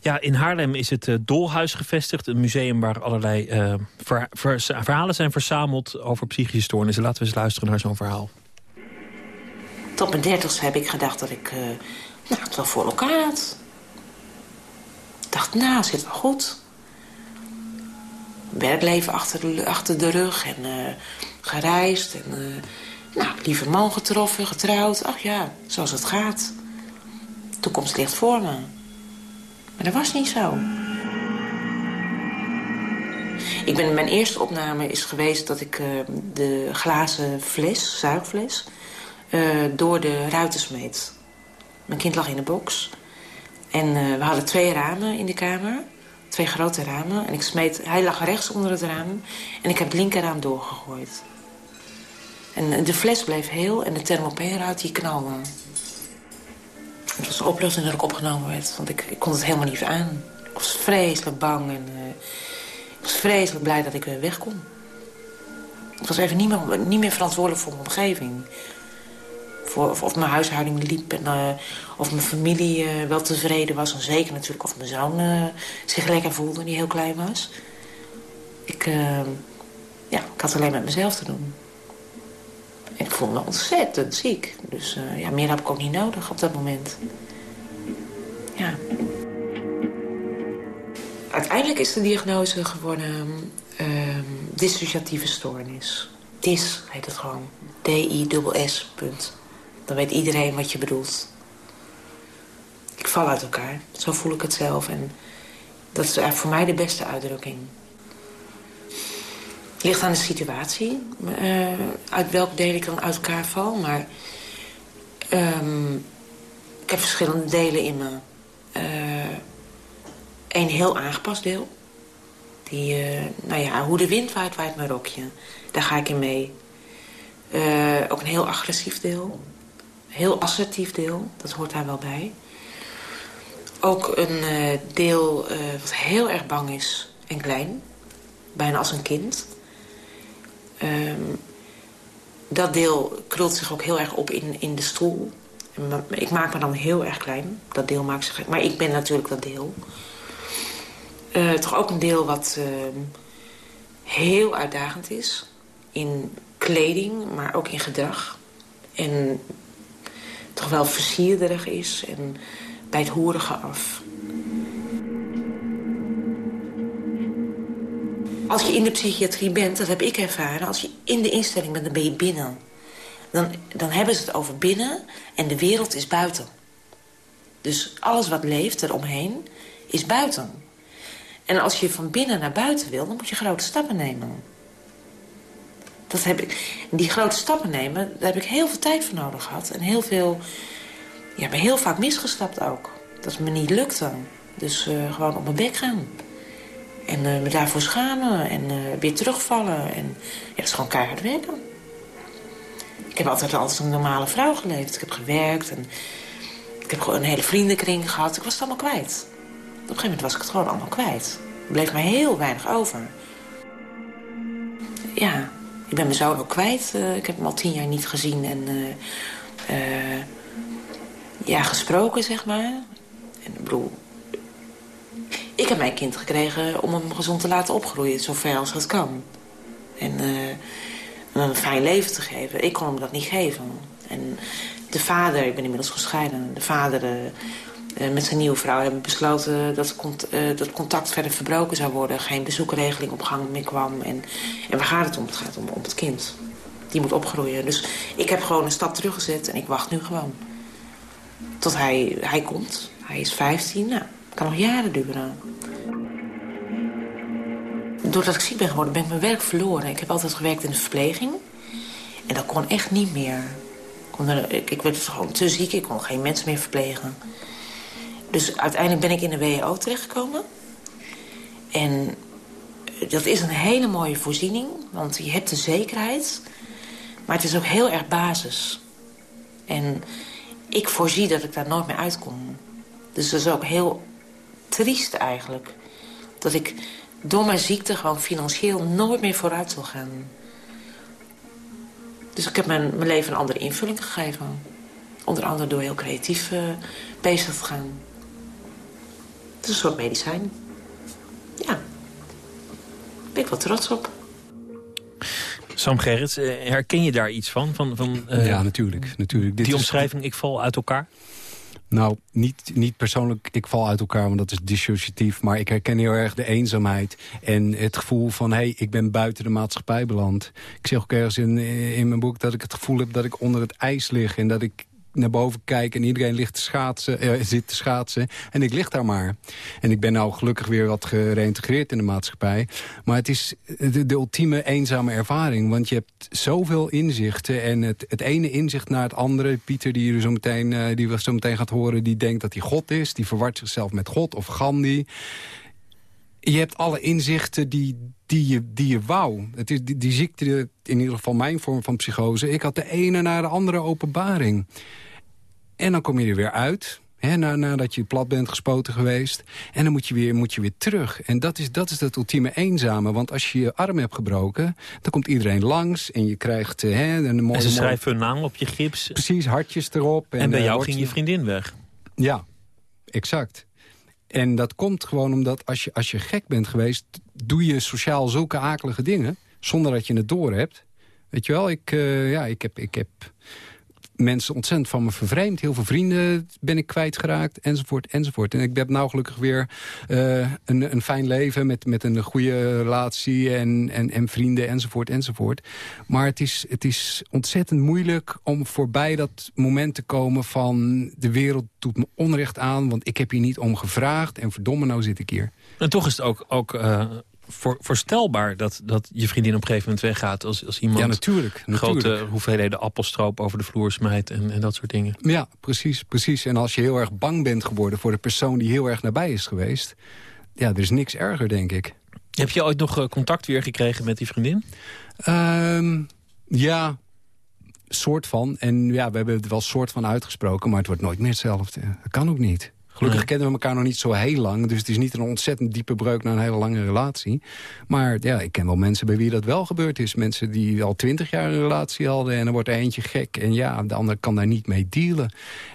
Ja, in Haarlem is het uh, Dolhuis gevestigd. Een museum waar allerlei uh, ver, ver, verhalen zijn verzameld over psychische stoornissen. Laten we eens luisteren naar zo'n verhaal. Tot mijn dertigste heb ik gedacht dat ik nou, het wel voor elkaar had. Ik dacht, nou, zit wel goed. Werkleven achter de, achter de rug en gereisd en... Nou, lieve man getroffen, getrouwd. Ach ja, zoals het gaat. De toekomst ligt voor me. Maar dat was niet zo. Ik ben, mijn eerste opname is geweest dat ik uh, de glazen fles, zuigfles, uh, door de ruiten smeet. Mijn kind lag in de box. En uh, we hadden twee ramen in de kamer. Twee grote ramen. En ik smeet, hij lag rechts onder het raam. En ik heb het linkerraam doorgegooid. En de fles bleef heel en de thermopeerruit die knalde. Het was de oplossing dat ik opgenomen werd, want ik, ik kon het helemaal niet aan. Ik was vreselijk bang en uh, ik was vreselijk blij dat ik weer weg kon. Ik was even niet meer, niet meer verantwoordelijk voor mijn omgeving. Of, mijn huishouding liep en uh, of mijn familie uh, wel tevreden was. En zeker natuurlijk of mijn zoon zich lekker voelde, die heel klein was. Ik, ja, ik had alleen met mezelf te doen. Ik voelde me ontzettend ziek. Dus ja, meer heb ik ook niet nodig op dat moment. Ja. Uiteindelijk is de diagnose geworden uh, dissociatieve stoornis. DIS heet het gewoon. D-I-S-S. Dan weet iedereen wat je bedoelt. Ik val uit elkaar. Zo voel ik het zelf. En dat is voor mij de beste uitdrukking ligt aan de situatie. Uh, uit welk deel ik dan uit elkaar val. Maar um, ik heb verschillende delen in me. Uh, een heel aangepast deel. Die, uh, nou ja, hoe de wind waait, waait mijn rokje. Daar ga ik in mee. ook een heel agressief deel. Heel assertief deel. Dat hoort daar wel bij. Ook een deel wat heel erg bang is en klein bijna als een kind. Ehm, dat deel krult zich ook heel erg op in, in de stoel. Ik maak me dan heel erg klein. Dat deel maakt zich... Maar ik ben natuurlijk dat deel. Uh, toch ook een deel wat uh, heel uitdagend is. In kleding, maar ook in gedrag. En toch wel versierderig is. En bij het hoerige af. Als je in de psychiatrie bent, dat heb ik ervaren... als je in de instelling bent, dan ben je binnen. Dan, dan hebben ze het over binnen en de wereld is buiten. Dus alles wat leeft eromheen is buiten. En als je van binnen naar buiten wil, dan moet je grote stappen nemen. Dat heb ik, die grote stappen nemen, daar heb ik heel veel tijd voor nodig gehad. En heel veel, ja, ben heel vaak misgestapt ook. Dat het me niet lukte. Dus uh, gewoon op mijn bek gaan. En uh, me daarvoor schamen en uh, weer terugvallen. En ja, dat is gewoon keihard werken. Ik heb altijd als een normale vrouw geleefd. Ik heb gewerkt en ik heb gewoon een hele vriendenkring gehad. Ik was het allemaal kwijt. Op een gegeven moment was ik het gewoon allemaal kwijt. Er bleef maar heel weinig over. Ja, ik ben mijn zoon ook kwijt. Uh, ik heb hem al tien jaar niet gezien en uh, ja, gesproken, zeg maar. En ik bedoel, ik heb mijn kind gekregen om hem gezond te laten opgroeien, zover als dat kan. En een fijn leven te geven. Ik kon hem dat niet geven. En de vader, ik ben inmiddels gescheiden... de vader met zijn nieuwe vrouw hebben besloten... Dat, uh, dat contact verder verbroken zou worden. Geen bezoekregeling op gang meer kwam. En, en waar gaat het om? Het gaat om, het kind. Die moet opgroeien. Dus ik heb gewoon een stap teruggezet en ik wacht nu gewoon. Tot hij, hij komt. Hij is 15. Nou, kan nog jaren duren doordat ik ziek ben geworden, ben ik mijn werk verloren. Ik heb altijd gewerkt in de verpleging. En dat kon echt niet meer. Ik werd gewoon te ziek, ik kon geen mensen meer verplegen. Dus uiteindelijk ben ik in de WO terechtgekomen. En dat is een hele mooie voorziening, want je hebt de zekerheid. Maar het is ook heel erg basis. En ik voorzie dat ik daar nooit meer uitkom. Dus dat is ook heel triest eigenlijk. Dat ik door mijn ziekte gewoon financieel nooit meer vooruit zal gaan. Dus ik heb mijn, mijn leven een andere invulling gegeven. Onder andere door heel creatief uh, bezig te gaan. Het is een soort medicijn. Ja. Daar ben ik wel trots op. Sam Gerrits, eh, herken je daar iets van? van, van uh, ja, natuurlijk. natuurlijk. Dit die omschrijving, ik val uit elkaar? Nou, niet, niet persoonlijk, ik val uit elkaar, want dat is dissociatief. Maar ik herken heel erg de eenzaamheid. En het gevoel van, hé, hey, ik ben buiten de maatschappij beland. Ik zeg ook ergens in, in mijn boek dat ik het gevoel heb dat ik onder het ijs lig. En dat ik naar boven kijk en iedereen ligt te schaatsen, eh, zit te schaatsen. En ik lig daar maar. En ik ben nou gelukkig weer wat gereïntegreerd in de maatschappij. Maar het is de, de ultieme eenzame ervaring. Want je hebt zoveel inzichten. En het, het ene inzicht naar het andere. Pieter, die, zo meteen, uh, die we zo meteen gaat horen, die denkt dat hij God is. Die verwart zichzelf met God of Gandhi je hebt alle inzichten die, die, je, die je wou. Het is die ziekte, in ieder geval mijn vorm van psychose... ik had de ene naar de andere openbaring. En dan kom je er weer uit. Hè, nadat je plat bent gespoten geweest. En dan moet je weer, moet je weer terug. En dat is, dat is het ultieme eenzame. Want als je je arm hebt gebroken, dan komt iedereen langs. En je krijgt eh, hè, een mooie... En ze schrijven hun naam op je gips. Precies, hartjes erop. En, en bij uh, jou ging je vriendin weg. Ja, exact. En dat komt gewoon omdat als je, als je gek bent geweest... doe je sociaal zulke akelige dingen... zonder dat je het door hebt. Weet je wel, ik, uh, ja, ik heb... Ik heb mensen ontzettend van me vervreemd. Heel veel vrienden ben ik kwijtgeraakt, enzovoort, enzovoort. En ik heb nou gelukkig weer uh, een, een fijn leven met, met een goede relatie en, en, en vrienden, enzovoort, enzovoort. Maar het is, het is ontzettend moeilijk om voorbij dat moment te komen van... de wereld doet me onrecht aan, want ik heb hier niet om gevraagd... en verdomme, nou zit ik hier. En toch is het ook, ook uh, voor, voorstelbaar dat, dat je vriendin op een gegeven moment weggaat... als, als iemand ja, natuurlijk, grote hoeveelheden appelstroop over de vloer smijt en, en dat soort dingen. Ja, precies, precies. En als je heel erg bang bent geworden voor de persoon die heel erg nabij is geweest... ja, er is niks erger, denk ik. Heb je ooit nog eh, contact weer gekregen met die vriendin? Um, ja, soort van. En ja, we hebben het wel soort van uitgesproken, maar het wordt nooit meer hetzelfde. Dat kan ook niet. Gelukkig kennen we elkaar nog niet zo heel lang. Dus het is niet een ontzettend diepe breuk naar een hele lange relatie. Maar ja, ik ken wel mensen bij wie dat wel gebeurd is. Mensen die al twintig jaar een relatie hadden en er wordt er eentje gek. En ja, de ander kan daar niet mee dealen.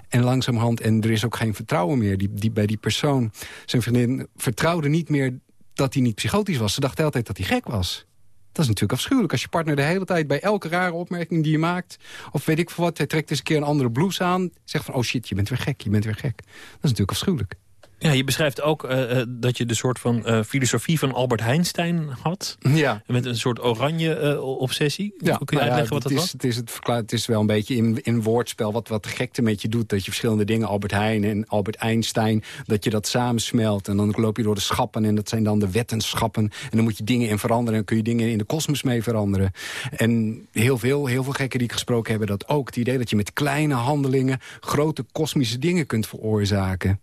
En langzamerhand, en er is ook geen vertrouwen meer. Die, die, bij die persoon, zijn vriendin, vertrouwde niet meer dat hij niet psychotisch was. Ze dacht altijd dat hij gek was. Dat is natuurlijk afschuwelijk. Als je partner de hele tijd bij elke rare opmerking die je maakt... of weet ik veel wat, hij trekt eens een keer een andere blouse aan... zegt van, oh shit, je bent weer gek, je bent weer gek. Dat is natuurlijk afschuwelijk. Ja, je beschrijft ook uh, dat je de soort van uh, filosofie van Albert Einstein had. Ja. Met een soort oranje uh, obsessie. Ja, Kun je nou uitleggen ja, wat dat het was? is, het is, het, verklaar, het is wel een beetje in, in woordspel wat, wat de gekte met je doet. Dat je verschillende dingen, Albert Heijn en Albert Einstein... dat je dat samensmelt en dan loop je door de schappen... en dat zijn dan de wetenschappen. En dan moet je dingen in veranderen en kun je dingen in de kosmos mee veranderen. En heel veel, heel veel gekken die ik gesproken hebben dat ook. Het idee dat je met kleine handelingen... grote kosmische dingen kunt veroorzaken.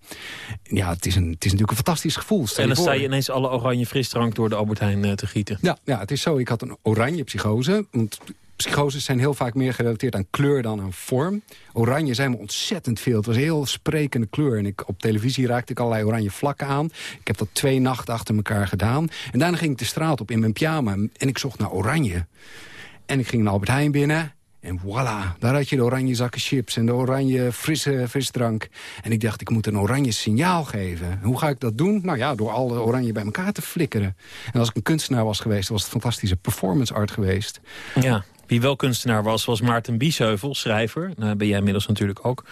Ja, het is, een, het is natuurlijk een fantastisch gevoel. En dan sta je ineens alle oranje frisdrank door de Albert Heijn eh, te gieten. Ja, ja, het is zo. Ik had een oranje psychose. Want psychoses zijn heel vaak meer gerelateerd aan kleur dan aan vorm. Oranje zijn we ontzettend veel. Het was een heel sprekende kleur. En ik, op televisie raakte ik allerlei oranje vlakken aan. Ik heb dat twee nachten achter elkaar gedaan. En daarna ging ik de straat op in mijn pyjama. En ik zocht naar oranje. En ik ging naar Albert Heijn binnen. En voilà, daar had je de oranje zakken chips en de oranje frisse frisdrank. En ik dacht, ik moet een oranje signaal geven. Hoe ga ik dat doen? Nou ja, door alle oranje bij elkaar te flikkeren. En als ik een kunstenaar was geweest, was het fantastische performance art geweest. Ja, wie wel kunstenaar was, was Maarten Biesheuvel, schrijver. Nou, ben jij inmiddels natuurlijk ook.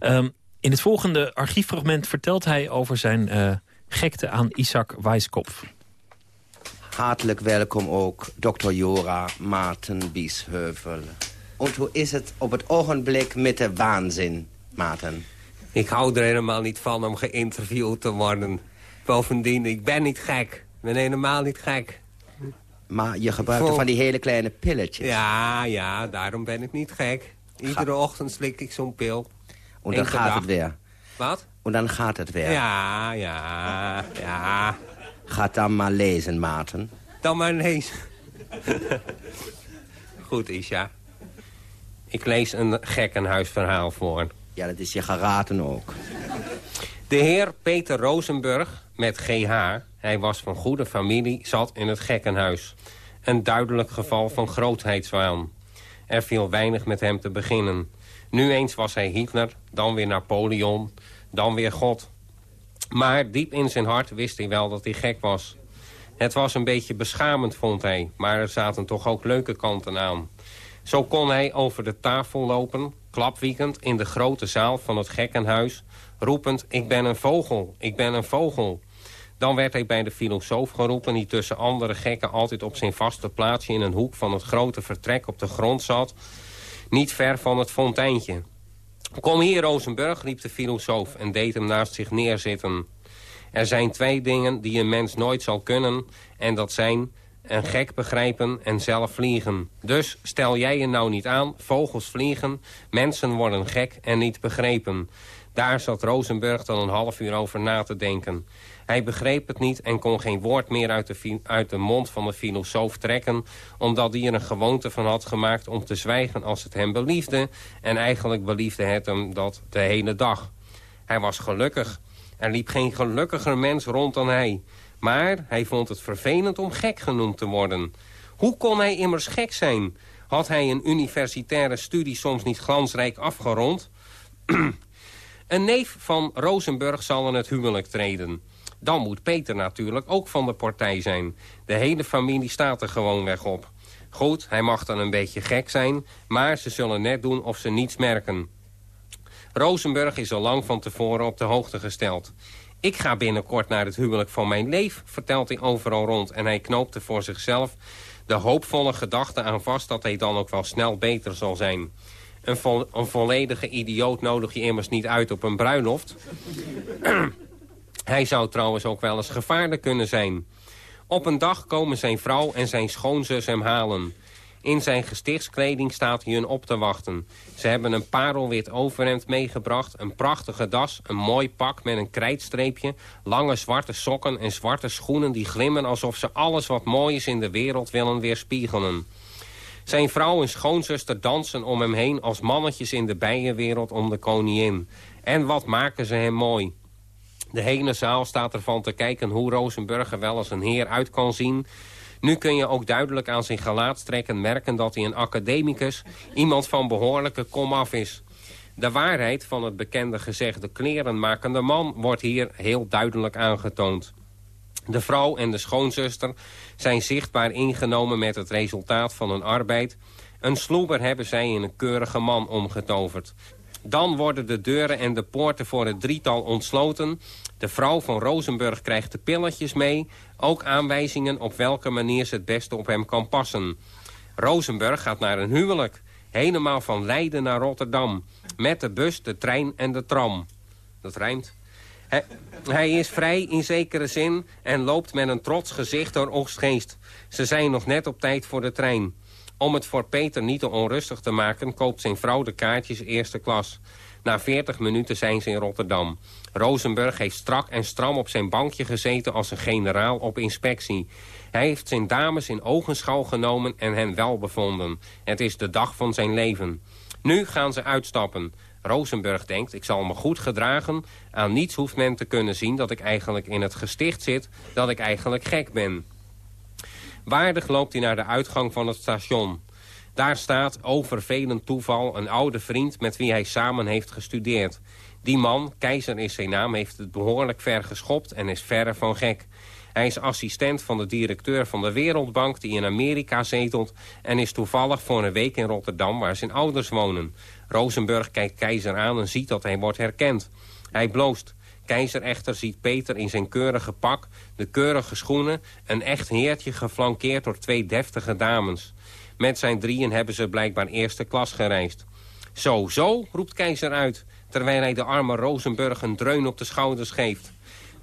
Um, in het volgende archieffragment vertelt hij over zijn uh, gekte aan Isaac Weishkopf. Hartelijk welkom ook, Dr. Jora Maarten Biesheuvel. En hoe is het op het ogenblik met de waanzin, Maarten? Ik hou er helemaal niet van om geïnterviewd te worden. Bovendien, ik ben niet gek. Ik ben helemaal niet gek. Maar je gebruikt Vol... van die hele kleine pilletjes. Ja, ja, daarom ben ik niet gek. Iedere Ga... ochtend slik ik zo'n pil. En dan gaat dag. het weer. Wat? En dan gaat het weer. Ja, ja, ja. Ga dan maar lezen, Maarten. Dan maar lezen. *laughs* Goed, Isha. Ik lees een gekkenhuisverhaal voor. Ja, dat is je geraten ook. De heer Peter Rosenburg, met GH, hij was van goede familie, zat in het gekkenhuis. Een duidelijk geval van grootheidswaan. Er viel weinig met hem te beginnen. Nu eens was hij Hitler, dan weer Napoleon, dan weer God. Maar diep in zijn hart wist hij wel dat hij gek was. Het was een beetje beschamend, vond hij, maar er zaten toch ook leuke kanten aan. Zo kon hij over de tafel lopen, klapwiekend in de grote zaal van het gekkenhuis... roepend, ik ben een vogel, ik ben een vogel. Dan werd hij bij de filosoof geroepen... die tussen andere gekken altijd op zijn vaste plaatsje... in een hoek van het grote vertrek op de grond zat... niet ver van het fonteintje. Kom hier, Rosenburg, riep de filosoof en deed hem naast zich neerzitten. Er zijn twee dingen die een mens nooit zal kunnen... en dat zijn een gek begrijpen en zelf vliegen. Dus stel jij je nou niet aan, vogels vliegen, mensen worden gek en niet begrepen. Daar zat Rosenburg dan een half uur over na te denken. Hij begreep het niet en kon geen woord meer uit de, uit de mond van de filosoof trekken... omdat hij er een gewoonte van had gemaakt om te zwijgen als het hem beliefde... en eigenlijk beliefde het hem dat de hele dag. Hij was gelukkig. Er liep geen gelukkiger mens rond dan hij... Maar hij vond het vervelend om gek genoemd te worden. Hoe kon hij immers gek zijn? Had hij een universitaire studie soms niet glansrijk afgerond? *clears throat* een neef van Rosenburg zal in het huwelijk treden. Dan moet Peter natuurlijk ook van de partij zijn. De hele familie staat er gewoon weg op. Goed, hij mag dan een beetje gek zijn... maar ze zullen net doen of ze niets merken. Rosenburg is al lang van tevoren op de hoogte gesteld. Ik ga binnenkort naar het huwelijk van mijn leef, vertelt hij overal rond. En hij knoopte voor zichzelf de hoopvolle gedachte aan vast... dat hij dan ook wel snel beter zal zijn. Een, een volledige idioot nodig je immers niet uit op een bruiloft. *clears throat* hij zou trouwens ook wel eens gevaarlijk kunnen zijn. Op een dag komen zijn vrouw en zijn schoonzus hem halen... In zijn gestichtskleding staat hij hun op te wachten. Ze hebben een parelwit overhemd meegebracht, een prachtige das, een mooi pak met een krijtstreepje, lange zwarte sokken en zwarte schoenen die glimmen alsof ze alles wat mooi is in de wereld willen weerspiegelen. Zijn vrouw en schoonzuster dansen om hem heen als mannetjes in de bijenwereld om de koningin. En wat maken ze hem mooi. De hele zaal staat ervan te kijken hoe Rosenburg er wel als een heer uit kan zien... Nu kun je ook duidelijk aan zijn gelaatstrekken merken dat hij een academicus, iemand van behoorlijke komaf is. De waarheid van het bekende gezegde klerenmakende man wordt hier heel duidelijk aangetoond. De vrouw en de schoonzuster zijn zichtbaar ingenomen met het resultaat van hun arbeid. Een sloeber hebben zij in een keurige man omgetoverd. Dan worden de deuren en de poorten voor het drietal ontsloten. De vrouw van Rosenburg krijgt de pilletjes mee. Ook aanwijzingen op welke manier ze het beste op hem kan passen. Rosenburg gaat naar een huwelijk. Helemaal van Leiden naar Rotterdam. Met de bus, de trein en de tram. Dat rijmt. Hij, hij is vrij in zekere zin en loopt met een trots gezicht door Oostgeest. Ze zijn nog net op tijd voor de trein. Om het voor Peter niet te onrustig te maken... koopt zijn vrouw de kaartjes eerste klas. Na 40 minuten zijn ze in Rotterdam. Rosenburg heeft strak en stram op zijn bankje gezeten... als een generaal op inspectie. Hij heeft zijn dames in ogenschouw genomen en hen wel bevonden. Het is de dag van zijn leven. Nu gaan ze uitstappen. Rosenburg denkt, ik zal me goed gedragen. Aan niets hoeft men te kunnen zien dat ik eigenlijk in het gesticht zit... dat ik eigenlijk gek ben. Waardig loopt hij naar de uitgang van het station. Daar staat, over vervelend toeval, een oude vriend met wie hij samen heeft gestudeerd. Die man, Keizer is zijn naam, heeft het behoorlijk ver geschopt en is verre van gek. Hij is assistent van de directeur van de Wereldbank die in Amerika zetelt... en is toevallig voor een week in Rotterdam waar zijn ouders wonen. Rosenburg kijkt Keizer aan en ziet dat hij wordt herkend. Hij bloost. Keizer echter ziet Peter in zijn keurige pak, de keurige schoenen... een echt heertje geflankeerd door twee deftige dames. Met zijn drieën hebben ze blijkbaar eerste klas gereisd. Zo, zo, roept Keizer uit, terwijl hij de arme Rosenburg een dreun op de schouders geeft.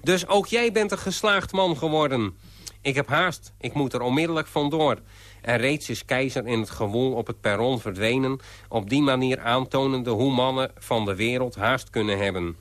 Dus ook jij bent een geslaagd man geworden. Ik heb haast, ik moet er onmiddellijk vandoor. En reeds is keizer in het gewoel op het perron verdwenen... op die manier aantonende hoe mannen van de wereld haast kunnen hebben.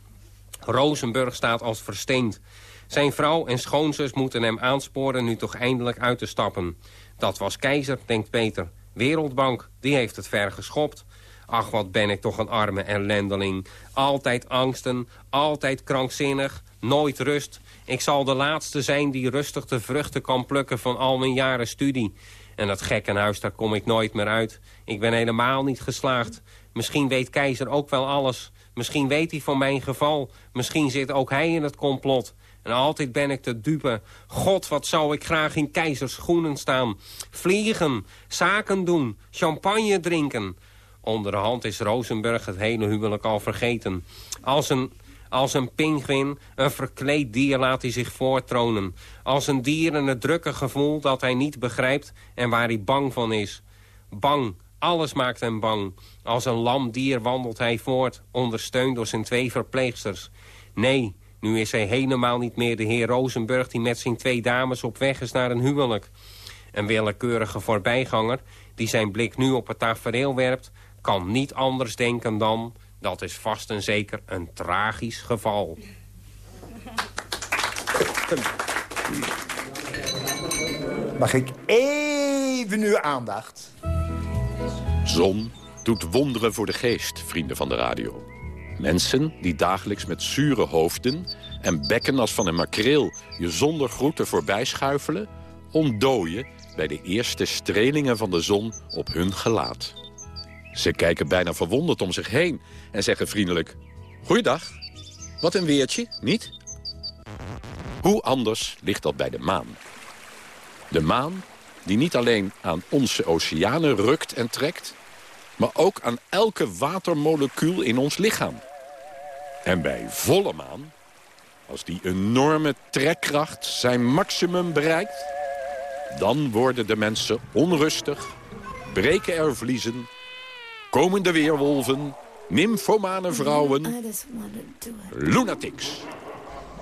Rosenburg staat als versteend. Zijn vrouw en schoonzus moeten hem aansporen nu toch eindelijk uit te stappen. Dat was keizer, denkt Peter. Wereldbank, die heeft het ver geschopt. Ach, wat ben ik toch een arme ellendeling. Altijd angsten, altijd krankzinnig, nooit rust. Ik zal de laatste zijn die rustig de vruchten kan plukken van al mijn jaren studie. En dat gekkenhuis, daar kom ik nooit meer uit. Ik ben helemaal niet geslaagd. Misschien weet keizer ook wel alles. Misschien weet hij van mijn geval. Misschien zit ook hij in het complot. En altijd ben ik te dupe. God, wat zou ik graag in keizers schoenen staan. Vliegen, zaken doen, champagne drinken. Onder de hand is Rosenburg het hele huwelijk al vergeten. Als een, als een pinguïn, een verkleed dier laat hij zich voortronen. Als een dier in het drukke gevoel dat hij niet begrijpt en waar hij bang van is. Bang, alles maakt hem bang. Als een lam dier wandelt hij voort, ondersteund door zijn twee verpleegsters. Nee, nu is hij helemaal niet meer de heer Rosenburg... die met zijn twee dames op weg is naar een huwelijk. Een willekeurige voorbijganger die zijn blik nu op het tafereel werpt... kan niet anders denken dan... dat is vast en zeker een tragisch geval. Mag ik even uw aandacht? Zon doet wonderen voor de geest, vrienden van de radio. Mensen die dagelijks met zure hoofden en bekken als van een makreel... je zonder groeten voorbij schuifelen... ontdooien bij de eerste strelingen van de zon op hun gelaat. Ze kijken bijna verwonderd om zich heen en zeggen vriendelijk... Goeiedag, wat een weertje, niet? Hoe anders ligt dat bij de maan? De maan die niet alleen aan onze oceanen rukt en trekt... maar ook aan elke watermolecuul in ons lichaam. En bij volle maan, als die enorme trekkracht zijn maximum bereikt... dan worden de mensen onrustig, breken er vliezen... komen de weerwolven, nymphomane vrouwen, lunatics...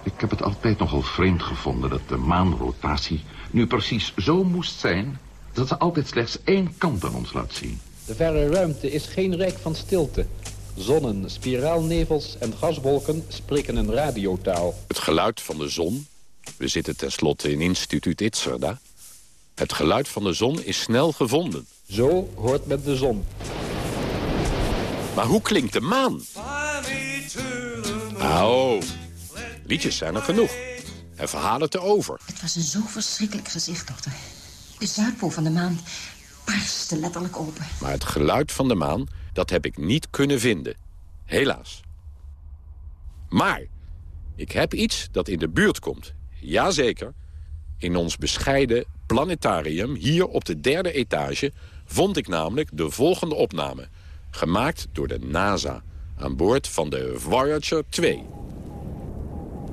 Ik heb het altijd nogal vreemd gevonden dat de maanrotatie nu precies zo moest zijn... dat ze altijd slechts één kant aan ons laat zien. De verre ruimte is geen rijk van stilte. Zonnen, spiraalnevels en gaswolken spreken een radiotaal. Het geluid van de zon, we zitten tenslotte in instituut Itzerda... het geluid van de zon is snel gevonden. Zo hoort men de zon. Maar hoe klinkt de maan? Oh, Liedjes zijn er genoeg. En verhalen te over. Het was een zo verschrikkelijk gezicht, dokter. De Zuidpool van de maan barstte letterlijk open. Maar het geluid van de maan, dat heb ik niet kunnen vinden. Helaas. Maar ik heb iets dat in de buurt komt. Jazeker. In ons bescheiden planetarium, hier op de derde etage... vond ik namelijk de volgende opname. Gemaakt door de NASA aan boord van de Voyager 2.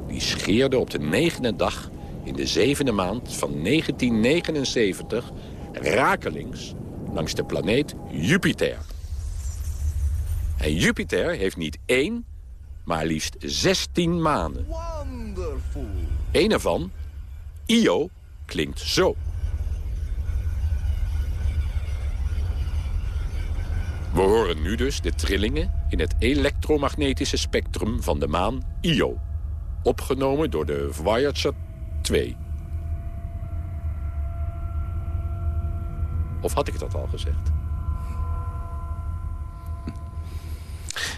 Die scheerde op de negende dag in de zevende maand van 1979... rakelings langs de planeet Jupiter. En Jupiter heeft niet één, maar liefst 16 manen. Wonderful. Eén ervan, Io, klinkt zo. We horen nu dus de trillingen in het elektromagnetische spectrum van de maan Io. Opgenomen door de Voyager 2. Of had ik dat al gezegd?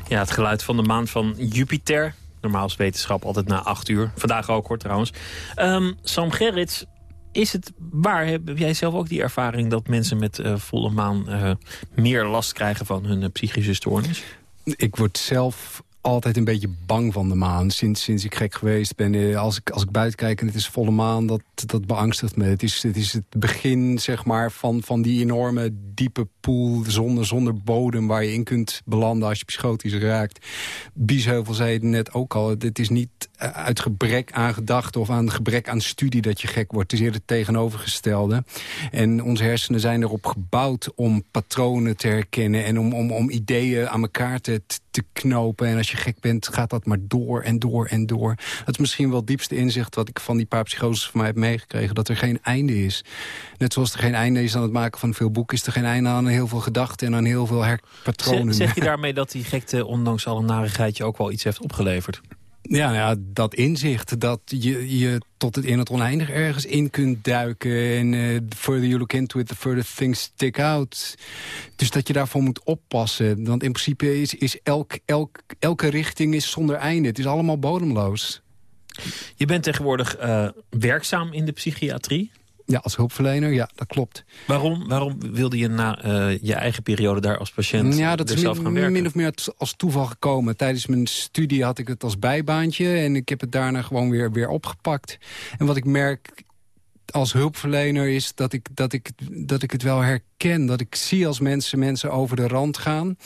Ja, het geluid van de maan van Jupiter. Normaal is wetenschap altijd na acht uur. Vandaag ook hoor trouwens. Ehm, Sam Gerrits, is het waar? Heb jij zelf ook die ervaring dat mensen met eh, volle maan eh, meer last krijgen van hun eh, psychische stoornis? Ik word zelf altijd een beetje bang van de maan. Sinds, sinds ik gek geweest ben. Als ik, als ik buiten kijk en het is volle maan, dat, dat beangstigt me. Het is, het is het begin zeg maar, van, van die enorme diepe pool zonder, zonder bodem... waar je in kunt belanden als je psychotisch raakt. Biesheuvel zei het net ook al. Het is niet eh, uit gebrek aan gedachten of aan gebrek aan studie dat je gek wordt. Het is eerder het tegenovergestelde. En onze hersenen zijn erop gebouwd om patronen te herkennen... en om, om, om ideeën aan elkaar te, te knopen. En als je gek bent, gaat dat maar door en door en door. Dat is misschien wel het diepste inzicht wat ik van die paar psychoses van mij heb meegekregen. Dat er geen einde is. Net zoals er geen einde is aan het maken van veel boeken... is er geen einde aan heel veel gedachten en aan heel veel herpatronen. Zeg, zeg je daarmee dat die gekte, ondanks alle narigheid... je ook wel iets heeft opgeleverd? Ja, ja, dat inzicht, dat je, je tot het in het oneindig ergens in kunt duiken. En uh, the further you look into it, the further things stick out. Dus dat je daarvoor moet oppassen. Want in principe is, is elk, elk, elke richting is zonder einde. Het is allemaal bodemloos. Je bent tegenwoordig uh, werkzaam in de psychiatrie. Ja, als hulpverlener, ja, dat klopt. Waarom, waarom wilde je na uh, je eigen periode daar als patiënt ja, dat is zelf min, gaan werken? min of meer als toeval gekomen. Tijdens mijn studie had ik het als bijbaantje... en ik heb het daarna gewoon weer, weer opgepakt. En wat ik merk als hulpverlener is dat ik, dat, ik, dat ik het wel herken. Dat ik zie als mensen mensen over de rand gaan.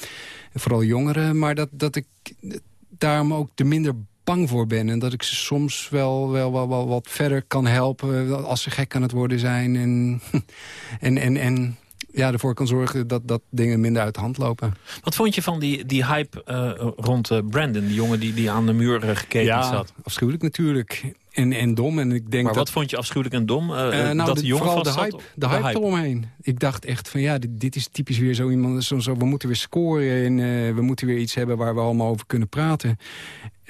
Vooral jongeren. Maar dat, dat ik daarom ook de minder bang voor ben. En dat ik ze soms wel, wel, wel, wel wat verder kan helpen als ze gek aan het worden zijn. En, *laughs* en, en, en ja, ervoor kan zorgen dat, dat dingen minder uit de hand lopen. Wat vond je van die, die hype uh, rond uh, Brandon? Die jongen die, die aan de muur uh, gekeken ja, zat. afschuwelijk natuurlijk. En, en dom. En ik denk maar dat, wat vond je afschuwelijk en dom? nou, dat de, jongen vooral de hype, de, hype, eromheen. Ik dacht echt van ja, dit, dit is typisch weer zo iemand. Zo, zo, we moeten weer scoren en we moeten weer iets hebben waar we allemaal over kunnen praten.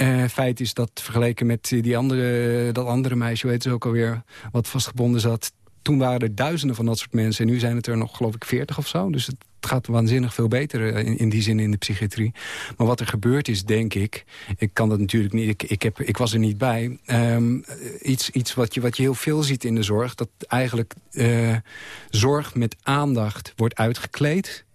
Uh, feit is dat vergeleken met die andere, dat andere meisje, weet ze ook alweer, wat vastgebonden zat. Toen waren er duizenden van dat soort mensen. En nu zijn het er nog, geloof ik, veertig of zo. Dus het gaat waanzinnig veel beter in, in, die zin in de psychiatrie. Maar wat er gebeurd is, denk ik... Ik kan dat natuurlijk niet, ik, ik, heb, ik was er niet bij. Um, iets iets wat, je, wat je heel veel ziet in de zorg... dat eigenlijk uh, zorg met aandacht wordt uitgekleed...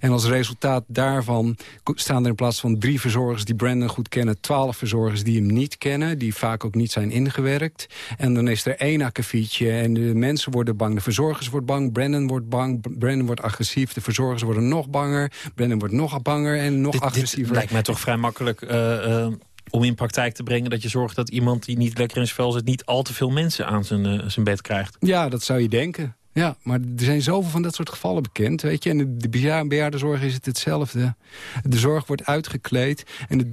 En als resultaat daarvan staan er in plaats van drie verzorgers die Brandon goed kennen... twaalf verzorgers die hem niet kennen, die vaak ook niet zijn ingewerkt. En dan is er één akkefietje en de mensen worden bang. De verzorgers worden bang, Brandon wordt bang, Brandon wordt agressief... de verzorgers worden nog banger, Brandon wordt nog banger en nog dit, agressiever. Dit lijkt mij toch vrij makkelijk... Uh, uh om in praktijk te brengen dat je zorgt dat iemand die niet lekker in zijn vel zit... niet al te veel mensen aan zijn, uh, zijn bed krijgt. Ja, dat zou je denken. Ja, maar er zijn zoveel van dat soort gevallen bekend, weet je. En de, de bejaardenzorg is het hetzelfde. De zorg wordt uitgekleed en de,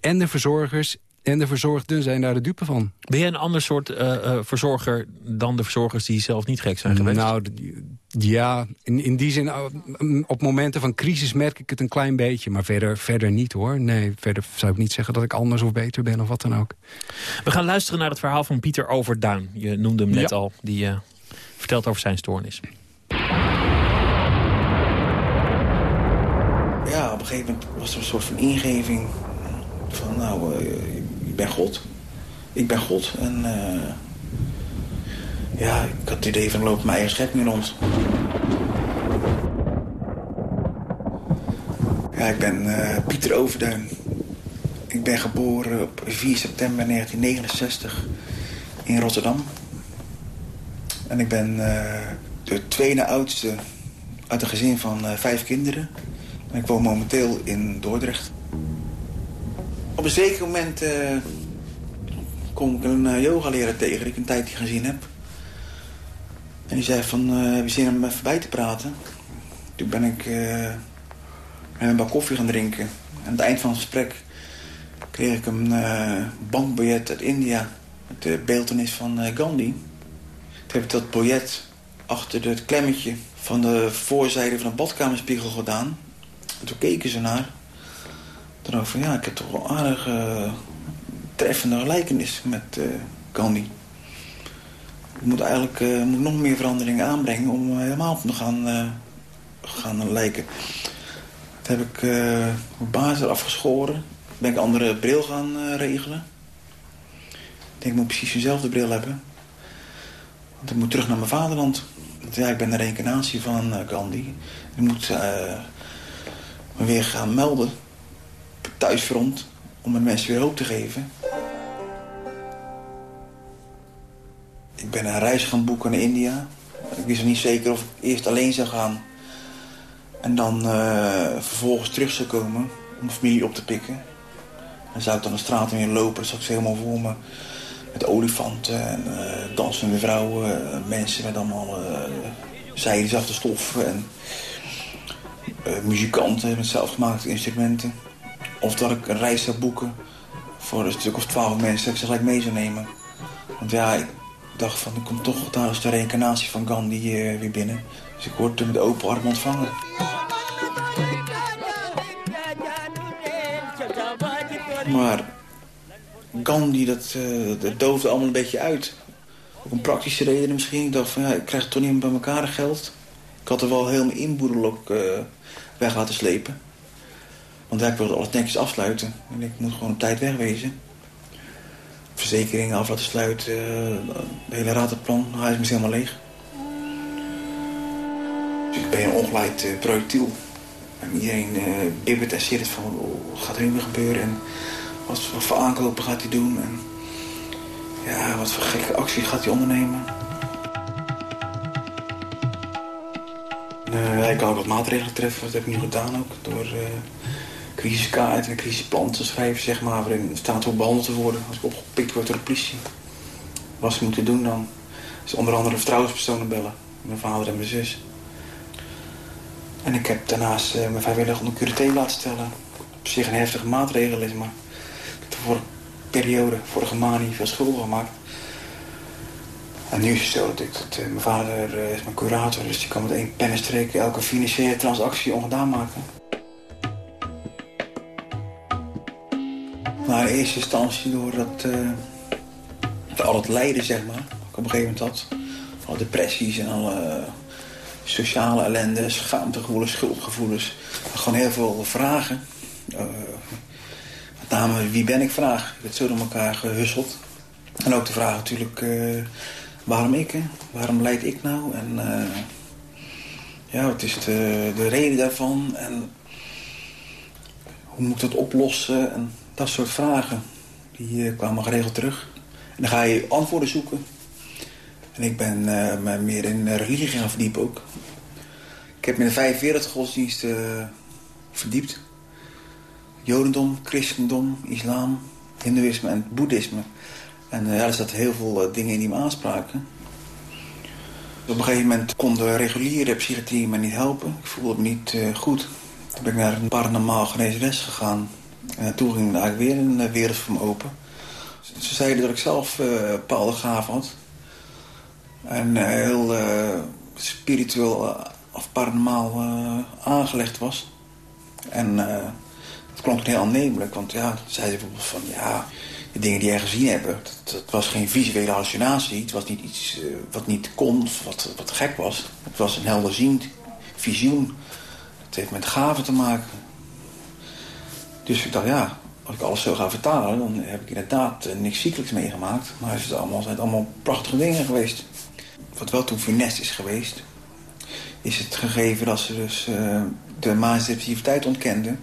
en de verzorgers en de verzorgden zijn daar de dupe van. Ben jij een ander soort uh, uh, verzorger dan de verzorgers die zelf niet gek zijn geweest? Nou, ja, in, in die zin, op momenten van crisis merk ik het een klein beetje. Maar verder, verder niet hoor. Nee, verder zou ik niet zeggen dat ik anders of beter ben of wat dan ook. We gaan luisteren naar het verhaal van Pieter Overduin. Je noemde hem net ja. al. Die uh, vertelt over zijn stoornis. Ja, op een gegeven moment was er een soort van ingeving van, nou, uh, je bent God. ik ben God. En uh, ja, ik had het idee van ik loop mijn eigen schepping rond. Ja, ik ben uh, Pieter Overduin. Ik ben geboren op 4 september 1969 in Rotterdam. Ik ben uh, de tweede oudste uit een gezin van uh, vijf kinderen. En ik woon momenteel in Dordrecht. Op een zeker moment uh, kom ik een yogaleraar tegen die ik een tijdje gezien heb. En die zei van, heb je zin om even bij te praten? Toen ben ik met een bak koffie gaan drinken. En aan het eind van het gesprek kreeg ik een bankbiljet uit India... met de beeldenis van Gandhi. Heb ik dat biljet achter het klemmetje van de voorzijde van de badkamerspiegel gedaan. En toen keken ze naar. Toen dacht ik van ja, ik heb toch wel aardig uh, treffende gelijkenis met uh, Gandhi. Ik moet eigenlijk uh, moet nog meer veranderingen aanbrengen om helemaal te gaan, gaan lijken. Toen heb ik mijn baas eraf geschoren. Ben ik een andere bril gaan regelen. Ik denk, ik moet precies dezelfde bril hebben. Ik moet terug naar mijn vaderland. Ja, ik ben de reïncarnatie van uh, Gandhi. Ik moet uh, me weer gaan melden. Thuisfront. Om mijn mensen weer hoop te geven. Ik ben een reis gaan boeken naar India. Ik wist niet zeker of ik eerst alleen zou gaan. En dan uh, vervolgens terug zou komen om familie op te pikken. Dan zou ik dan de straten weer lopen. Dan zag ik ze helemaal voor me met olifanten en uh, dansende vrouwen. Uh, mensen met allemaal uh, stoffen en muzikanten met zelfgemaakte instrumenten. Of dat ik een reis zou boeken voor een stuk of twaalf mensen dat ik ze gelijk mee zou nemen. Want ja, ik dacht van, ik kom toch tijdens de reïncarnatie van Gandhi weer binnen. Dus ik word met open arm ontvangen. Maar Gandhi, dat, uh, dat doofde allemaal een beetje uit. Ook een praktische reden misschien. Ik dacht van, ja, ik krijg toch niet bij elkaar geld. Ik had er wel heel mijn inboedel uh, weg laten slepen. Want ik wilde alles netjes afsluiten. En ik moet gewoon op tijd wegwezen. Verzekeringen af laten sluiten. Uh, hele raadplan. Hij is helemaal leeg. Dus ik ben een ongeleid projectiel. En iedereen bibbert en zit van, oh, wat gaat er nu meer gebeuren? En, wat, voor aankopen gaat hij doen. En ja, wat voor gekke actie gaat hij ondernemen. Uh, hij kan ook wat maatregelen treffen. Dat heb ik nu gedaan ook. Door uh, crisiskaart en crisisplan te schrijven, zeg maar. Waarin staat hoe behandeld te worden als ik opgepikt word door de politie. Wat ze moeten doen dan. is onder andere vertrouwenspersonen bellen. Mijn vader en mijn zus. En ik heb daarnaast uh, mijn vrijwillig onder curatele laten stellen. Op zich een heftige maatregel is, maar voor periode, vorige maand, veel schulden gemaakt. En nu is het zo dat, ik, dat uh, mijn vader uh, is mijn curator, dus die kan met één pennenstreek elke financiële transactie ongedaan maken. Maar in eerste instantie door dat, uh, al het lijden, zeg maar, ik op een gegeven moment had. Alle depressies en alle sociale ellende, schaamtegevoelens, schuldgevoelens. Gewoon heel veel vragen met name wie ben ik vraag. Het zo door elkaar gehusseld. En ook de vraag natuurlijk, uh, waarom ik? Hè? Waarom leid ik nou? En uh, ja, wat is de, de reden daarvan? En hoe moet ik dat oplossen? En dat soort vragen. Die kwamen geregeld terug. En dan ga je antwoorden zoeken. En ik ben me meer in religie gaan verdiepen ook. Ik heb me in de vijf wereldgodsdiensten verdiept. Jodendom, christendom, islam, hindoeïsme en boeddhisme. En uh, ja, er heel veel uh, dingen in die me aanspraken. Op een gegeven moment kon de reguliere psychiatrie me niet helpen. Ik voelde me niet uh, goed. Toen ben ik naar een paranormaal genezeres gegaan. En toen ging eigenlijk weer een wereld voor me open. Ze zeiden dat ik zelf bepaalde gaven had. En heel spiritueel of paranormaal aangelegd was. En het klonk heel aannemelijk, want ja, zei ze bijvoorbeeld van ja, de dingen die jij gezien hebben, dat, was geen visuele hallucinatie. Het was niet iets uh, wat niet kon, wat, wat gek was. Het was een helderziend visioen. Het heeft met gaven te maken. Dus ik dacht, ja, als ik alles zo ga vertalen, dan heb ik inderdaad uh, niks ziekelijks meegemaakt. Maar het, allemaal, zijn allemaal prachtige dingen geweest. Wat wel toen funest is geweest, is het gegeven dat ze dus uh, de maagdepressiviteit ontkenden.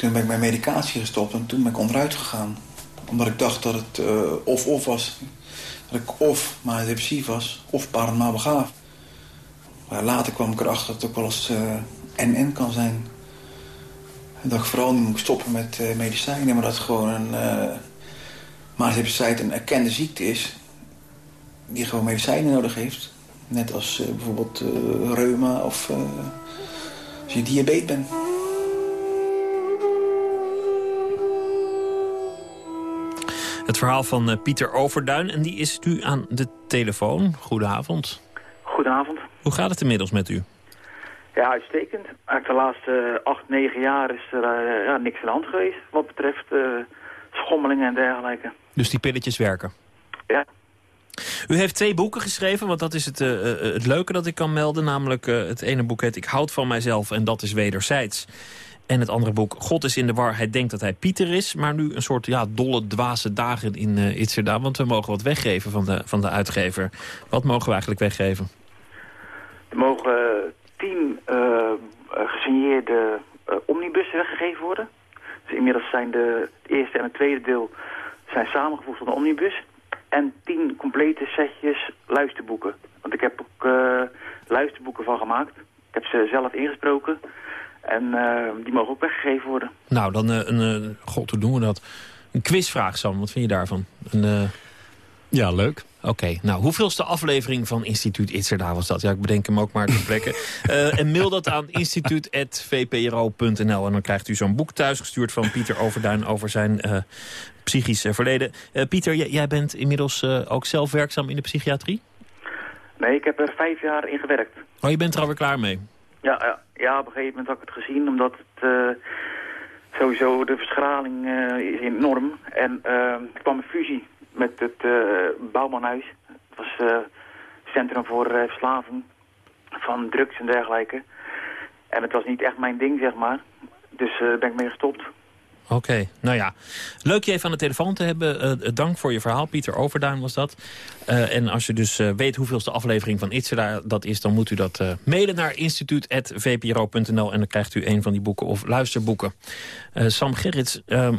Toen ben ik mijn medicatie gestopt en toen ben ik onderuit gegaan. Omdat ik dacht dat het of-of was. Dat ik of maagdepressief was, of paranormaal begaafd. Maar later kwam ik erachter dat het ook wel eens en-en kan zijn. Dat ik vooral niet moet stoppen met uh, medicijnen, maar dat het gewoon een uh, maagdepsheid een erkende ziekte is. Die gewoon medicijnen nodig heeft. Net als bijvoorbeeld reuma of als je diabetes bent. Het verhaal van Pieter Overduin en die is nu aan de telefoon. Goedenavond. Goedenavond. Hoe gaat het inmiddels met u? Ja, uitstekend. Eigenlijk de laatste acht, negen jaar is er uh, ja, niks aan de hand geweest wat betreft uh, schommelingen en dergelijke. Dus die pilletjes werken? Ja. U heeft twee boeken geschreven, want dat is het, uh, het leuke dat ik kan melden. Namelijk het ene boek heet Ik houd van mijzelf en dat is wederzijds. En het andere boek God is in de war, hij denkt dat hij Pieter is. Maar nu een soort ja, dolle, dwaze dagen in uh, Itzerda. Want we mogen wat weggeven van de, van de uitgever. Wat mogen we eigenlijk weggeven? We mogen tien uh, gesigneerde omnibussen weggegeven worden. Dus inmiddels zijn de het eerste en het tweede deel zijn samengevoegd tot een omnibus. En tien complete setjes luisterboeken. Want ik heb ook luisterboeken van gemaakt. Ik heb ze zelf ingesproken. En die mogen ook weggegeven worden. Nou, dan een... God, hoe doen we dat? Een quizvraag, Sam. Wat vind je daarvan? Een, ja, leuk. Oké, okay, nou, hoeveelste aflevering van Instituut Itzerda was dat? Ja, ik bedenk hem ook maar ter plekke. uh, *laughs* en mail dat aan instituut.vpro.nl. En dan krijgt u zo'n boek thuisgestuurd van Pieter Overduin over zijn uh, psychisch verleden. Uh, Pieter, jij bent inmiddels ook zelf werkzaam in de psychiatrie? Nee, ik heb er vijf jaar in gewerkt. Oh, je bent er alweer klaar mee? Ja, ja, ja op een gegeven moment had ik het gezien, omdat het... sowieso, de verschraling is enorm. En er kwam een fusie met het uh, Bouwmanhuis. Het was uh, centrum voor uh, verslaving van drugs en dergelijke. En het was niet echt mijn ding, zeg maar. Dus ben ik mee gestopt. Oké, okay, nou ja. Leuk je even aan de telefoon te hebben. dank voor je verhaal. Pieter Overduin was dat. en als je dus weet hoeveelste aflevering van Itzera dat is... dan moet u dat mailen naar instituut.vpro.nl... en dan krijgt u een van die boeken of luisterboeken. Sam Gerrits, ehm,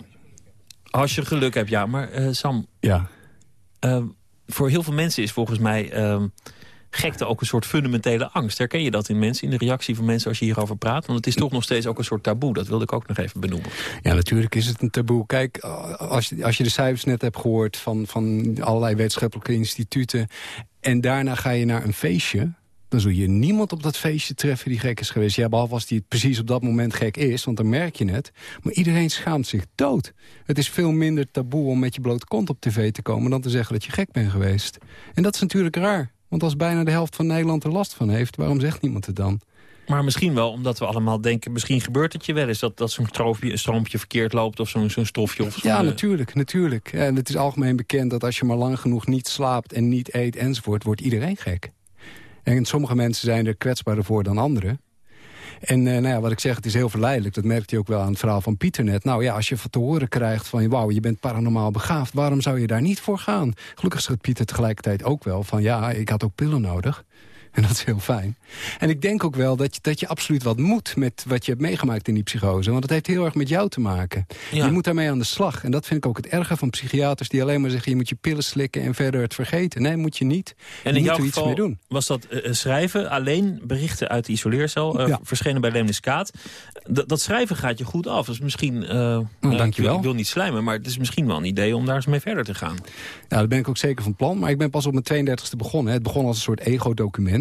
als je geluk hebt, ja. Maar uh, Sam, ja. Uh, voor heel veel mensen is volgens mij uh, gekte ook een soort fundamentele angst. Herken je dat in mensen, in de reactie van mensen als je hierover praat? Want het is toch nog steeds ook een soort taboe. Dat wilde ik ook nog even benoemen. Ja, natuurlijk is het een taboe. Kijk, als je, als je de cijfers net hebt gehoord van, van allerlei wetenschappelijke instituten... en daarna ga je naar een feestje dan zul je niemand op dat feestje treffen die gek is geweest. Ja, behalve als die precies op dat moment gek is, want dan merk je het. Maar iedereen schaamt zich dood. Het is veel minder taboe om met je blote kont op tv te komen... dan te zeggen dat je gek bent geweest. En dat is natuurlijk raar. Want als bijna de helft van Nederland er last van heeft... waarom zegt niemand het dan? Maar misschien wel omdat we allemaal denken... misschien gebeurt het je wel eens dat, dat zo'n stroompje verkeerd loopt... of zo'n zo'n stofje. Of zo ja, natuurlijk. natuurlijk. En het is algemeen bekend dat als je maar lang genoeg niet slaapt... en niet eet enzovoort, wordt iedereen gek. En sommige mensen zijn er kwetsbaarder voor dan anderen. En uh, nou ja, wat ik zeg, het is heel verleidelijk. Dat merkte je ook wel aan het verhaal van Pieter net. Nou ja, als je te horen krijgt van... wauw, je bent paranormaal begaafd, waarom zou je daar niet voor gaan? Gelukkig zegt Pieter tegelijkertijd ook wel van... ja, ik had ook pillen nodig. En dat is heel fijn. En ik denk ook wel dat je, dat je absoluut wat moet met wat je hebt meegemaakt in die psychose. Want het heeft heel erg met jou te maken. Je moet daarmee aan de slag. En dat vind ik ook het erge van psychiaters die alleen maar zeggen... je moet je pillen slikken en verder het vergeten. Nee, moet je niet. En in jouw er iets mee doen. was dat uh, schrijven, alleen berichten uit de isoleercel... Uh, verschenen bij Lemniskaat. D dat schrijven gaat je goed af. Dus misschien, uh, nou, dank je wel. Ik wil niet slijmen, maar het is misschien wel een idee om daar eens mee verder te gaan. Ja, daar ben ik ook zeker van plan. Maar ik ben pas op mijn 32e begonnen. Het begon als een soort ego-document.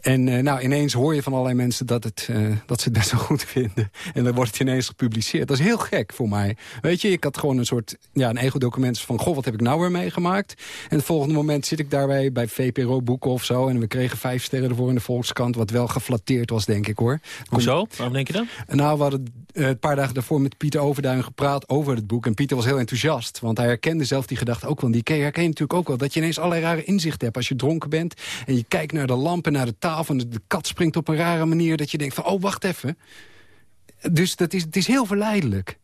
En uh, nou, ineens hoor je van allerlei mensen dat, het, uh, dat ze het best wel goed vinden. En dan wordt het ineens gepubliceerd. Dat is heel gek voor mij. Weet je, ik had gewoon een soort ja, een ego-document van... goh, wat heb ik nou weer meegemaakt? En het volgende moment zit ik daarbij bij VPRO Boeken of zo... en we kregen vijf sterren ervoor in de Volkskrant... wat wel geflatteerd was, denk ik, hoor. Hoezo? Waarom denk je dat? Nou, we hadden een paar dagen daarvoor met Pieter Overduin gepraat over het boek. En Pieter was heel enthousiast, want hij herkende zelf die gedachte ook wel. Die herken je natuurlijk ook wel, dat je ineens allerlei rare inzichten hebt... als je dronken bent en je kijkt naar de lamp naar de tafel... en de kat springt op een rare manier dat je denkt van... oh, wacht even. Dus dat is, het is heel verleidelijk.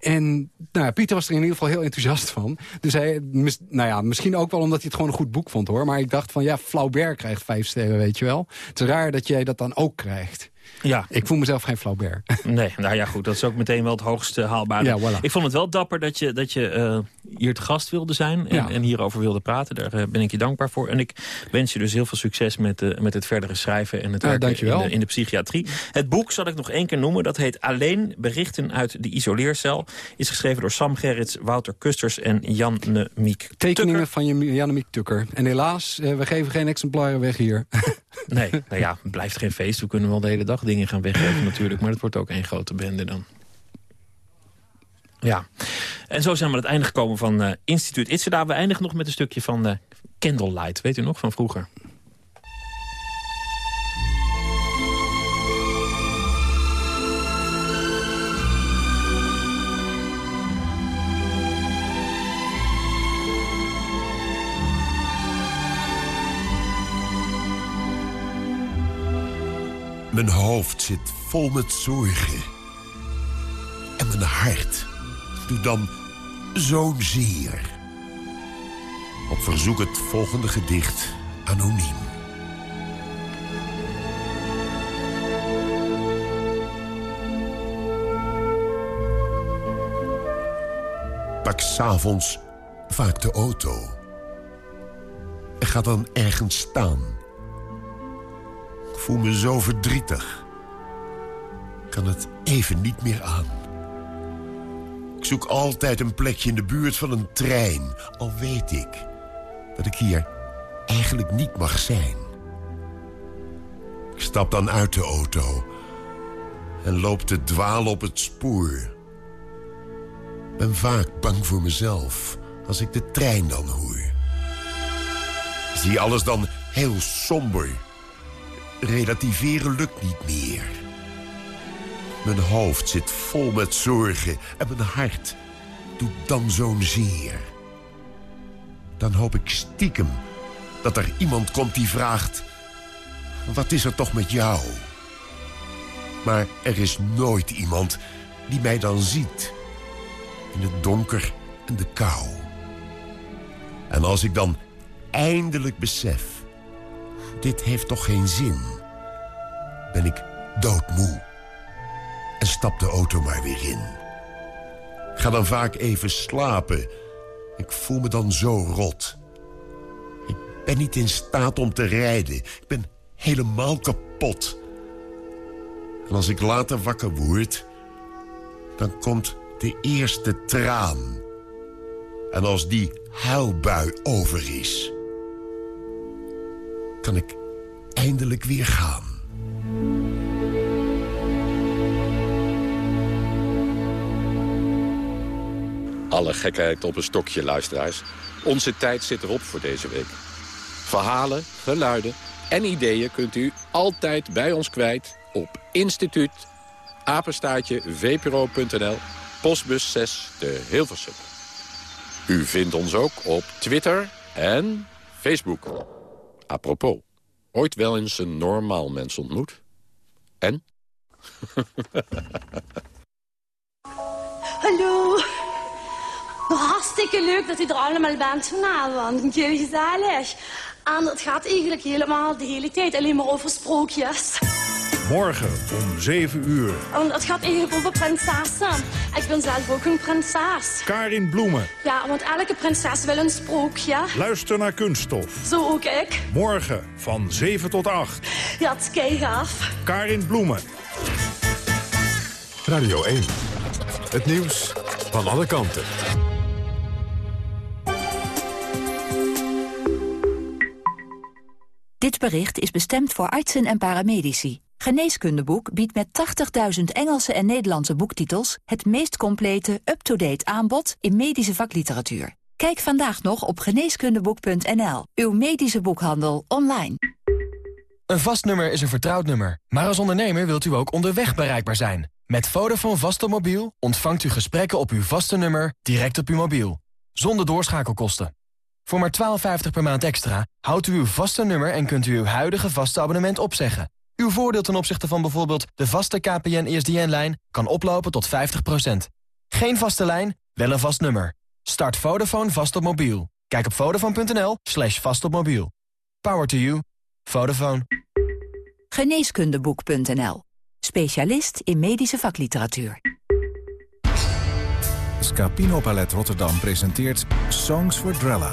En nou Pieter was er in ieder geval heel enthousiast van. Dus hij, nou ja, misschien ook wel omdat hij het gewoon een goed boek vond hoor. Maar ik dacht van ja, Flaubert krijgt vijf sterren, weet je wel. Het is raar dat jij dat dan ook krijgt. Ja. Ik voel mezelf geen Flaubert. *laughs* Nee, nou ja, goed. Dat is ook meteen wel het hoogste haalbare. Ja, voilà. Ik vond het wel dapper dat je, dat je eh, hier te gast wilde zijn... En, Ja. en hierover wilde praten. Daar eh, ben ik je dankbaar voor. En ik wens je dus heel veel succes met, eh, met het verdere schrijven... en het Ja, werken in de, in de psychiatrie. Het boek zal ik nog één keer noemen. Dat heet Alleen berichten uit de isoleercel. Is geschreven door Sam Gerrits, Wouter Kusters en Janne Miek Tekeningen van je Jannemiek Tukker. En helaas, we geven geen exemplaren weg hier. *laughs* Nee, nou ja, het blijft geen feest. We kunnen wel de hele dag dingen gaan weggeven natuurlijk. Maar het wordt ook één grote bende dan. Ja, en zo zijn we aan het einde gekomen van eh, Instituut Itzeda. We eindigen nog met een stukje van eh, Candlelight. Weet u nog, van vroeger? Mijn hoofd zit vol met zorgen. En mijn hart doet dan zo'n zeer. Op verzoek het volgende gedicht anoniem. Pak s'avonds vaak de auto. En ga dan ergens staan. Voel me zo verdrietig. Kan het even niet meer aan. Ik zoek altijd een plekje in de buurt van een trein. Al weet ik dat ik hier eigenlijk niet mag zijn. Ik stap dan uit de auto en loop te dwalen op het spoor. Ben vaak bang voor mezelf als ik de trein dan hoor. Zie alles dan heel somber. Relativeren lukt niet meer. Mijn hoofd zit vol met zorgen en mijn hart doet dan zo'n zeer. Dan hoop ik stiekem dat er iemand komt die vraagt... Wat is er toch met jou? Maar er is nooit iemand die mij dan ziet. In het donker en de kou. En als ik dan eindelijk besef... Dit heeft toch geen zin... ben ik doodmoe. En stap de auto maar weer in. Ik ga dan vaak even slapen. Ik voel me dan zo rot. Ik ben niet in staat om te rijden. Ik ben helemaal kapot. En als ik later wakker word... dan komt de eerste traan. En als die huilbui over is... kan ik eindelijk weer gaan. Alle gekheid op een stokje, luisteraars. Onze tijd zit erop voor deze week. Verhalen, geluiden en ideeën kunt u altijd bij ons kwijt op instituut postbus 6 te Hilversum. U vindt ons ook op Twitter en Facebook. Apropos, ooit wel eens een normaal mens ontmoet? En? *laughs* Hallo. Hartstikke leuk dat u er allemaal bent vanavond. Heel gezellig. En het gaat eigenlijk helemaal de hele tijd alleen maar over sprookjes. Morgen om 7 uur. En het gaat eigenlijk over prinsessen. Ik ben zelf ook een prinses. Karin Bloemen. Ja, want elke prinses wil een sprookje. Luister naar Kunststof. Zo ook ik. Morgen van 7 tot 8. Ja, het is. Karin Bloemen. Radio 1. Het nieuws van alle kanten. Dit bericht is bestemd voor artsen en paramedici. Geneeskundeboek biedt met 80.000 Engelse en Nederlandse boektitels... het meest complete, up-to-date aanbod in medische vakliteratuur. Kijk vandaag nog op geneeskundeboek.nl. Uw medische boekhandel online. Een vast nummer is een vertrouwd nummer. Maar als ondernemer wilt u ook onderweg bereikbaar zijn. Met Vodafone Vastomobiel ontvangt u gesprekken op uw vaste nummer direct op uw mobiel. Zonder doorschakelkosten. Voor maar 12,50 per maand extra houdt u uw vaste nummer... en kunt u uw huidige vaste abonnement opzeggen. Uw voordeel ten opzichte van bijvoorbeeld de vaste KPN-ESDN-lijn... kan oplopen tot 50% Geen vaste lijn, wel een vast nummer. Start Vodafone vast op mobiel. Kijk op vodafone.nl slash vast op mobiel. Power to you. Vodafone. Geneeskundeboek.nl. Specialist in medische vakliteratuur. Scapino Ballet Rotterdam presenteert Songs for Drella.